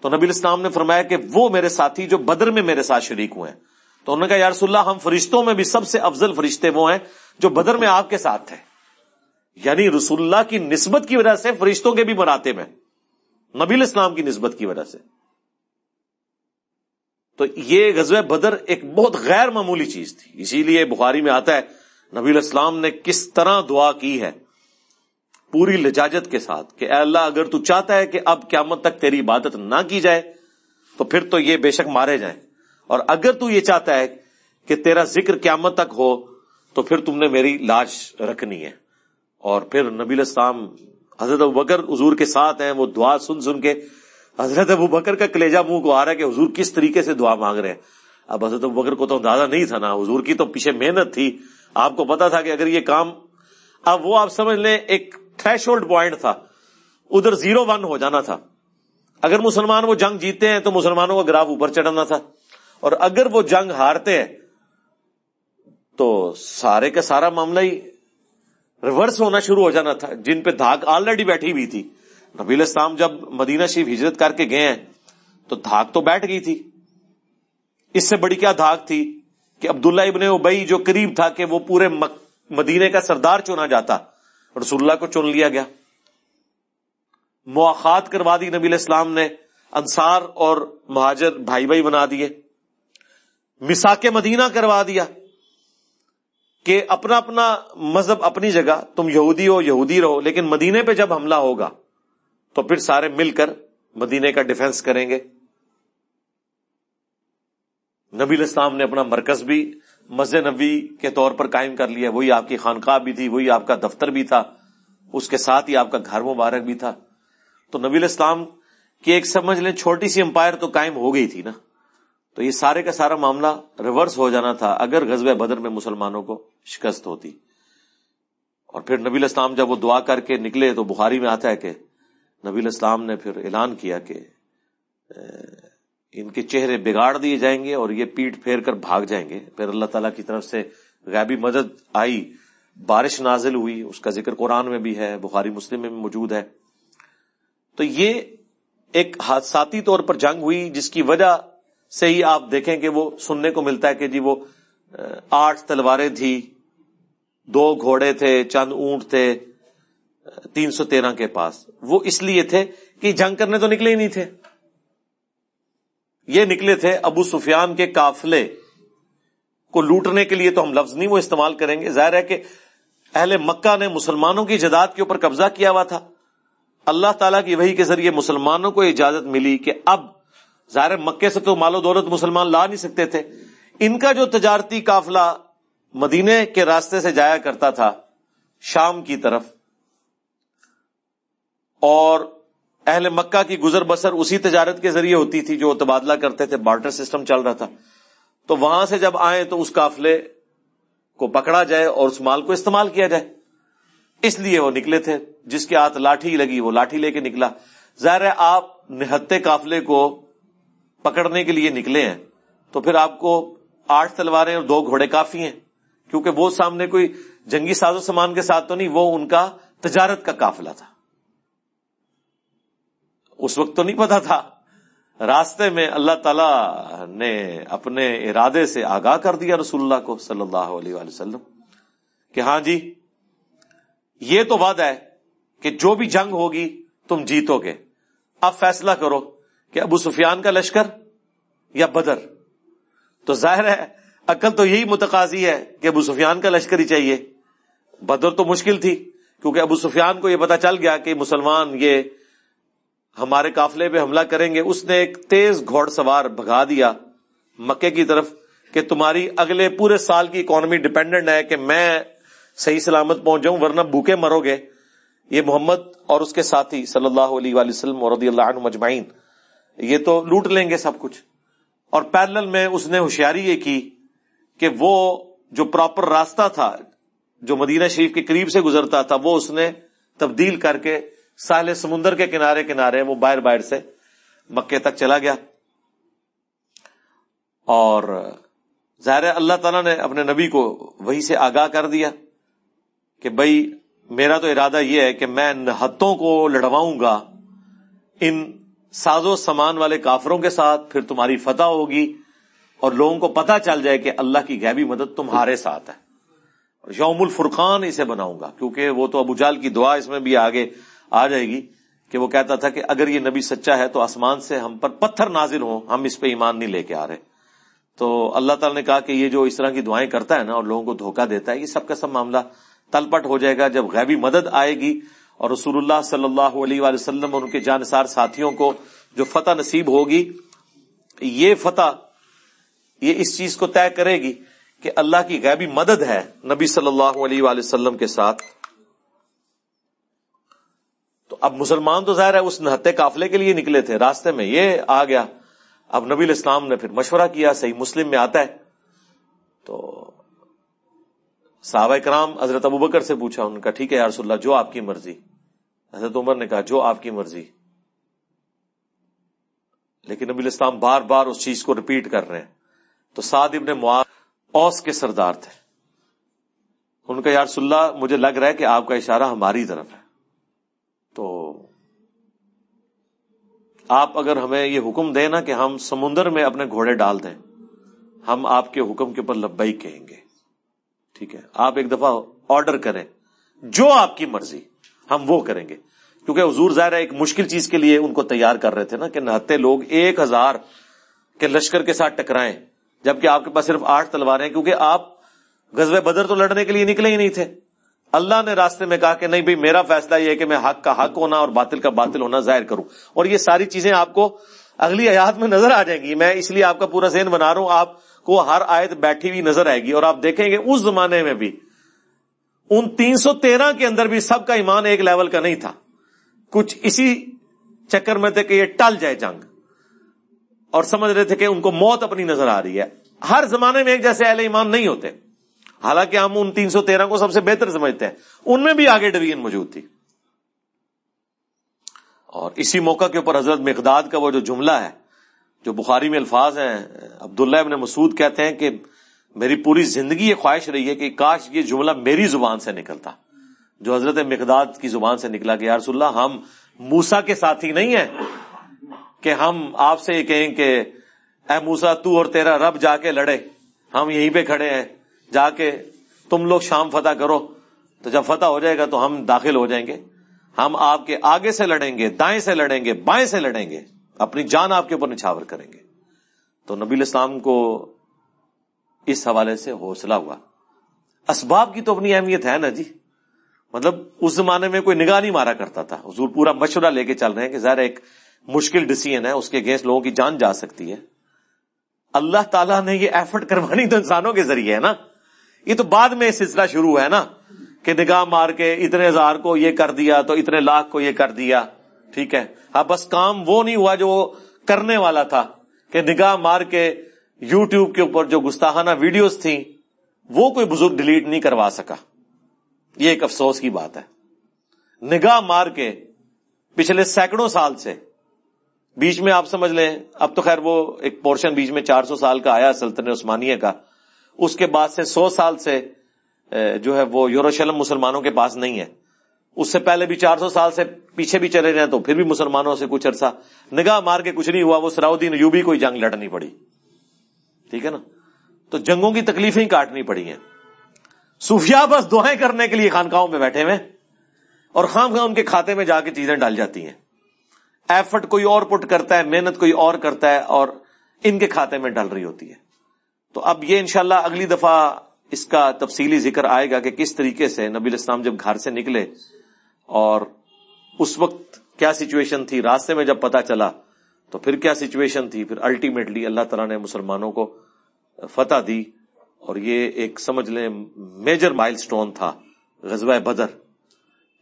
تو نبی الاسلام نے فرمایا کہ وہ میرے ساتھی جو بدر میں میرے ساتھ شریک ہوئے ہیں۔ تو انہوں نے کہا، یا رسول اللہ، ہم فرشتوں میں بھی سب سے افضل فرشتے وہ ہیں جو بدر میں آپ کے ساتھ تھے یعنی رسول اللہ کی نسبت کی وجہ سے فرشتوں کے بھی بناتے میں نبی الاسلام کی نسبت کی وجہ سے۔ تو یہ غزوہ بدر ایک بہت غیر معمولی چیز تھی۔ اسی لیے بخاری میں آتا ہے، نبی الاسلام نے کس طرح دعا کی ہے پوری لجاجت کے ساتھ کہ اے اللہ، اگر تو چاہتا ہے کہ اب قیامت تک تیری عبادت نہ کی جائے، تو پھر تو یہ بے شک مارے جائیں۔ اور اگر تو یہ چاہتا ہے کہ تیرا ذکر قیامت تک ہو تو پھر تم نے میری لاش رکھنی ہے۔ اور پھر نبی الاسلام حضرت بکر حضور کے ساتھ ہیں، وہ دعا سن سن کے حضرت ابو بکر کا کلیجا منہ کو آ رہا ہے کہ حضور کس طریقے سے دعا مانگ رہے ہیں۔ اب حضرت ابو بکر کو تو اندازہ نہیں تھا نا، حضور کی تو پیچھے محنت تھی۔ آپ کو پتا تھا کہ اگر یہ کام، اب وہ آپ سمجھ لیں، ایک تھریش ہولڈ پوائنٹ تھا۔ ادھر زیرو ون ہو جانا تھا۔ اگر مسلمان وہ جنگ جیتے ہیں تو مسلمانوں کا گراف اوپر چڑھنا تھا۔ اور اگر وہ جنگ ہارتے ہیں تو سارے کا سارا معاملہ ہی ریورس ہونا شروع ہو جانا تھا۔ جن پہ دھاگ آلریڈی بیٹھی ہوئی تھی۔ نبیل اسلام جب مدینہ شریف ہجرت کر کے گئے ہیں، تو دھاگ تو بیٹھ گئی تھی۔ اس سے بڑی کیا دھاگ تھی کہ عبداللہ ابن ابئی جو قریب تھا کہ وہ پورے مدینے کا سردار چنا جاتا۔ رسول اللہ کو چن لیا گیا۔ مواخات کروا دی نبی الاسلام نے۔ انصار اور مہاجر بھائی بھائی بنا دیے۔ مساک مدینہ کروا دیا۔ کہ اپنا اپنا مذہب اپنی جگہ، تم یہودی ہو، یہودی رہو، لیکن مدینے پہ جب حملہ ہوگا، تو پھر سارے مل کر مدینے کا ڈیفنس کریں گے۔ نبی الاسلام نے اپنا مرکز بھی مسجد نبی کے طور پر قائم کر لیا۔ وہی آپ کی خانقاہ بھی تھی، وہی آپ کا دفتر بھی تھا، اس کے ساتھ ہی آپ کا گھر مبارک بھی تھا۔ تو نبی الاسلام کی ایک سمجھ لیں، چھوٹی سی امپائر تو قائم ہو گئی تھی نا۔ تو یہ سارے کا سارا معاملہ ریورس ہو جانا تھا اگر غزب بدر میں مسلمانوں کو شکست ہوتی۔ اور پھر نبی الاسلام جب وہ دعا کر کے نکلے تو بخاری میں آتا ہے کہ نبی الاسلام نے پھر اعلان کیا کہ ان کے چہرے بگاڑ دیے جائیں گے اور یہ پیٹ پھیر کر بھاگ جائیں گے۔ پھر اللہ تعالیٰ کی طرف سے غیبی مدد آئی۔ بارش نازل ہوئی، اس کا ذکر قرآن میں بھی ہے، بخاری مسلم میں موجود ہے۔ تو یہ ایک حادثاتی طور پر جنگ ہوئی جس کی وجہ سے ہی آپ دیکھیں کہ وہ سننے کو ملتا ہے کہ جی وہ آٹھ تلواریں تھی دو گھوڑے تھے، چند اونٹ تھے، تین سو تیرہ کے پاس۔ وہ اس لیے تھے کہ جنگ کرنے تو نکلے ہی نہیں تھے۔ یہ نکلے تھے ابو سفیان کے کافلے کو لوٹنے کے لیے تو ہم لفظ نہیں وہ استعمال کریں گے۔ ظاہر ہے کہ اہل مکہ نے مسلمانوں کی جداد کے اوپر قبضہ کیا ہوا تھا۔ اللہ تعالیٰ کی وہی کے ذریعے مسلمانوں کو اجازت ملی کہ اب ظاہر مکے سے تو مال و دولت مسلمان لا نہیں سکتے تھے۔ ان کا جو تجارتی قافلہ مدینے کے راستے سے جایا کرتا تھا، شام کی طرف، اور اہل مکہ کی گزر بسر اسی تجارت کے ذریعے ہوتی تھی جو تبادلہ کرتے تھے، بارٹر سسٹم چل رہا تھا۔ تو وہاں سے جب آئے تو اس قافلے کو پکڑا جائے اور اس مال کو استعمال کیا جائے۔ اس لیے وہ نکلے تھے، جس کے ہاتھ لاٹھی لگی، وہ لاٹھی لے کے نکلا۔ ظاہر ہے آپ نہتے قافلے کو پکڑنے کے لیے نکلے ہیں، تو پھر آپ کو آٹھ تلواریں اور دو گھوڑے کافی ہیں۔ کیونکہ وہ سامنے کوئی جنگی ساز و سامان کے ساتھ تو نہیں، وہ ان کا تجارت کا قافلہ تھا۔ اس وقت تو نہیں پتا تھا۔ راستے میں اللہ تعالی نے اپنے ارادے سے آگاہ کر دیا رسول اللہ کو صلی اللہ علیہ وسلم کہ ہاں جی یہ تو وعدہ ہے کہ جو بھی جنگ ہوگی تم جیتو گے۔ اب فیصلہ کرو۔ کہ ابو سفیان کا لشکر یا بدر؟ تو ظاہر ہے، عقل تو یہی متقاضی ہے کہ ابو سفیان کا لشکر ہی چاہیے۔ بدر تو مشکل تھی، کیونکہ ابو سفیان کو یہ پتا چل گیا کہ مسلمان یہ ہمارے قافلے پہ حملہ کریں گے۔ اس نے ایک تیز گھوڑ سوار بھگا دیا مکے کی طرف کہ تمہاری اگلے پورے سال کی اکانومی ڈپینڈنٹ ہے کہ میں صحیح سلامت پہنچ جاؤں، ورنہ بھوکے مرو گے۔ یہ محمد اور اس کے ساتھی صلی اللہ علیہ وآلہ وسلم رضی اللہ عنہ مجمعین یہ تو لوٹ لیں گے سب کچھ۔ اور پیرل میں اس نے ہوشیاری یہ کی کہ وہ جو پراپر راستہ تھا، جو مدینہ شریف کے قریب سے گزرتا تھا، وہ اس نے تبدیل کر کے ساحل سمندر کے کنارے کنارے وہ باہر باہر سے مکے تک چلا گیا۔ اور ظاہر اللہ تعالیٰ نے اپنے نبی کو وہی سے آگاہ کر دیا کہ بھائی، میرا تو ارادہ یہ ہے کہ میں نہتوں کو لڑواؤں گا۔ ان ساز و سامان والے کافروں کے ساتھ پھر تمہاری فتح ہوگی اور لوگوں کو پتا چل جائے کہ اللہ کی غیبی مدد تمہارے ساتھ ہے۔ یوم الفرقان اسے بناؤں گا، کیونکہ وہ تو ابو جال کی دعا اس میں بھی آگے آ جائے گی کہ وہ کہتا تھا کہ اگر یہ نبی سچا ہے تو آسمان سے ہم پر پتھر نازل ہوں، ہم اس پہ ایمان نہیں لے کے آ رہے۔ تو اللہ تعالیٰ نے کہا کہ یہ جو اس طرح کی دعائیں کرتا ہے نا اور لوگوں کو دھوکہ دیتا ہے، یہ سب کا سب معاملہ تلپٹ ہو جائے گا۔ جب غیبی مدد آئے گی اور رسول اللہ صلی اللہ علیہ وآلہ وسلم اور ان کے جانسار ساتھیوں کو جو فتح نصیب ہوگی، یہ فتح، یہ اس چیز کو طے کرے گی کہ اللہ کی غیبی مدد ہے نبی صلی اللہ علیہ وآلہ وسلم کے ساتھ۔ تو اب مسلمان تو ظاہر ہے اس نہتے قافلے کے لیے نکلے تھے، راستے میں یہ آ گیا۔ اب نبی الاسلام نے پھر مشورہ کیا، صحیح مسلم میں آتا ہے۔ تو صحابہ کرام حضرت ابو بکر سے پوچھا، ان کا ٹھیک ہے یارس اللہ، جو آپ کی مرضی۔ حضرت عمر نے کہا، جو آپ کی مرضی۔ لیکن نبی الاسلام بار بار اس چیز کو ریپیٹ کر رہے ہیں۔ تو سعد ابن معاذ اوس کے سردار تھے۔ ان کا یارس اللہ، مجھے لگ رہا ہے کہ آپ کا اشارہ ہماری طرف ہے۔ تو آپ اگر ہمیں یہ حکم دیں نا کہ ہم سمندر میں اپنے گھوڑے ڈال دیں، ہم آپ کے حکم کے اوپر لبئی کہیں گے۔ ٹھیک ہے، آپ ایک دفعہ آرڈر کریں۔ جو آپ کی مرضی۔ ہم وہ کریں گے۔ کیونکہ حضور ظاہر ایک مشکل چیز کے لیے ان کو تیار کر رہے تھے نا کہ نہتے لوگ ایک ہزار کے لشکر کے ساتھ ٹکرائیں، جبکہ آپ کے پاس صرف آٹھ تلواریں کیونکہ آپ غزب بدر تو لڑنے کے لیے نکلے ہی نہیں تھے۔ اللہ نے راستے میں کہا کہ نہیں بھائی، میرا فیصلہ یہ ہے کہ میں حق کا حق ہونا اور باطل کا باطل ہونا ظاہر کروں۔ اور یہ ساری چیزیں آپ کو اگلی آیات میں نظر آ جائیں گی۔ میں اس لیے آپ کا پورا ذہن بنا رہا ہوں، آپ کو ہر آیت بیٹھی ہوئی نظر آئے گی۔ اور آپ دیکھیں گے اس زمانے میں بھی ان تین سو تیرہ کے اندر بھی سب کا ایمان ایک لیول کا نہیں تھا۔ کچھ اسی چکر میں تھے کہ یہ ٹل جائے جنگ۔ اور سمجھ رہے تھے کہ ان کو موت اپنی نظر آ رہی ہے۔ ہر زمانے میں ایک جیسے اہل ایمان نہیں ہوتے۔ حالانکہ ہم ان تین سو تیرہ کو سب سے بہتر سمجھتے ہیں۔ ان میں بھی آگے ڈویژن موجود تھی۔ اور اسی موقع کے اوپر حضرت مقداد کا وہ جو جملہ ہے، جو بخاری میں الفاظ ہیں، عبداللہ ابن مسعود کہتے ہیں کہ میری پوری زندگی یہ خواہش رہی ہے کہ کاش یہ جملہ میری زبان سے نکلتا۔ جو حضرت مقداد کی زبان سے نکلا کہ یارس اللہ، ہم موسا کے ساتھی نہیں ہیں کہ ہم آپ سے یہ کہیں کہ، اے موسا تو اور تیرا رب جا کے لڑے۔ ہم یہیں پہ کھڑے ہیں۔ جا کے تم لوگ شام فتح کرو۔ تو جب فتح ہو جائے گا تو ہم داخل ہو جائیں گے۔ ہم آپ کے آگے سے لڑیں گے، دائیں سے لڑیں گے، بائیں سے لڑیں گے۔ اپنی جان آپ کے اوپر نچھاور کریں گے۔ تو نبی الاسلام کو اس حوالے سے حوصلہ ہوا۔ اسباب کی تو اپنی اہمیت ہے نا جی۔ مطلب اس زمانے میں کوئی نگاہ نہیں مارا کرتا تھا۔ حضور پورا مشورہ لے کے چل رہے ہیں کہ ظاہر ایک مشکل ڈسیزن ہے، اس کے اگینسٹ لوگوں کی جان جا سکتی ہے۔ اللہ تعالیٰ نے یہ ایفرٹ کروانی تو انسانوں کے ذریعے ہے نا۔ یہ تو بعد میں سلسلہ شروع ہے نا کہ نگاہ مار کے اتنے ہزار کو یہ کر دیا تو اتنے لاکھ کو یہ کر دیا۔ ٹھیک ہے۔ ہاں بس کام وہ نہیں ہوا جو کرنے والا تھا کہ نگاہ مار کے یو ٹیوب کے اوپر جو گستاخانہ ویڈیوز تھیں، وہ کوئی بزرگ ڈیلیٹ نہیں کروا سکا۔ یہ ایک افسوس کی بات ہے۔ نگاہ مار کے پچھلے سینکڑوں سال سے، بیچ میں آپ سمجھ لیں، اب تو خیر وہ ایک پورشن بیچ میں چار سو سال کا آیا، سلطنت عثمانیہ کا۔ اس کے بعد سے سو سال سے جو ہے وہ یوروشلم مسلمانوں کے پاس نہیں ہے۔ اس سے پہلے بھی چار سو سال سے پیچھے بھی چلے جائیں تو پھر بھی مسلمانوں سے کچھ عرصہ نگاہ مار کے کچھ نہیں ہوا، وہ سراؤدین یوبی کوئی جنگ لڑنی پڑی۔ ٹھیک ہے نا؟ تو جنگوں کی تکلیفیں کاٹنی پڑی ہیں۔ صوفیا بس دعائیں کرنے کے لیے خانقاہوں پہ بیٹھے ہوئے اور خام خواہ ان کے کھاتے میں جا کے چیزیں ڈال جاتی ہیں۔ ایفرٹ کوئی اور پٹ کرتا ہے، محنت کوئی اور کرتا ہے اور ان کے کھاتے میں ڈل رہی ہوتی ہے۔ تو اب یہ انشاءاللہ اگلی دفعہ اس کا تفصیلی ذکر آئے گا کہ کس طریقے سے نبی الاسلام جب گھر سے نکلے اور اس وقت کیا سچویشن تھی، راستے میں جب پتا چلا تو پھر کیا سچویشن تھی؟ پھر الٹیمیٹلی اللہ تعالیٰ نے مسلمانوں کو فتح دی اور یہ ایک سمجھ لیں میجر مائل سٹون تھا، غزوہ بدر۔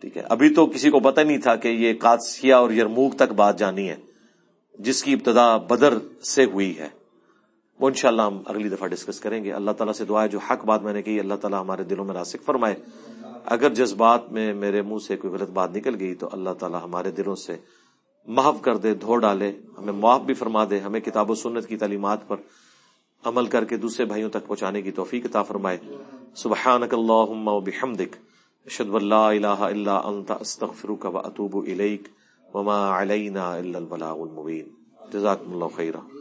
ٹھیک ہے، ابھی تو کسی کو پتہ نہیں تھا کہ یہ قادسیہ اور یرموک تک بات جانی ہے، جس کی ابتدا بدر سے ہوئی ہے۔ وہ انشاءاللہ ہم اگلی دفعہ ڈسکس کریں گے۔ اللہ تعالیٰ سے دعا ہے، جو حق بات میں نے کی اللہ تعالیٰ ہمارے دلوں میں راسک فرمائے۔ اگر جذبات میں میرے منہ سے کوئی غلط بات نکل گئی تو اللہ تعالیٰ ہمارے دلوں سے محف کر دے، دھو ڈالے، ہمیں معاف بھی فرما دے، ہمیں کتاب و سنت کی تعلیمات پر عمل کر کے دوسرے بھائیوں تک پہنچانے کی توفیق عطا فرمائے۔ سبحانک اللہم و بحمدک اشد اللہ الہ الا انت، استغفرک و اتوب الیک، وما علینا الا البلاغ المبین۔ جزاکم اللہ خیرہ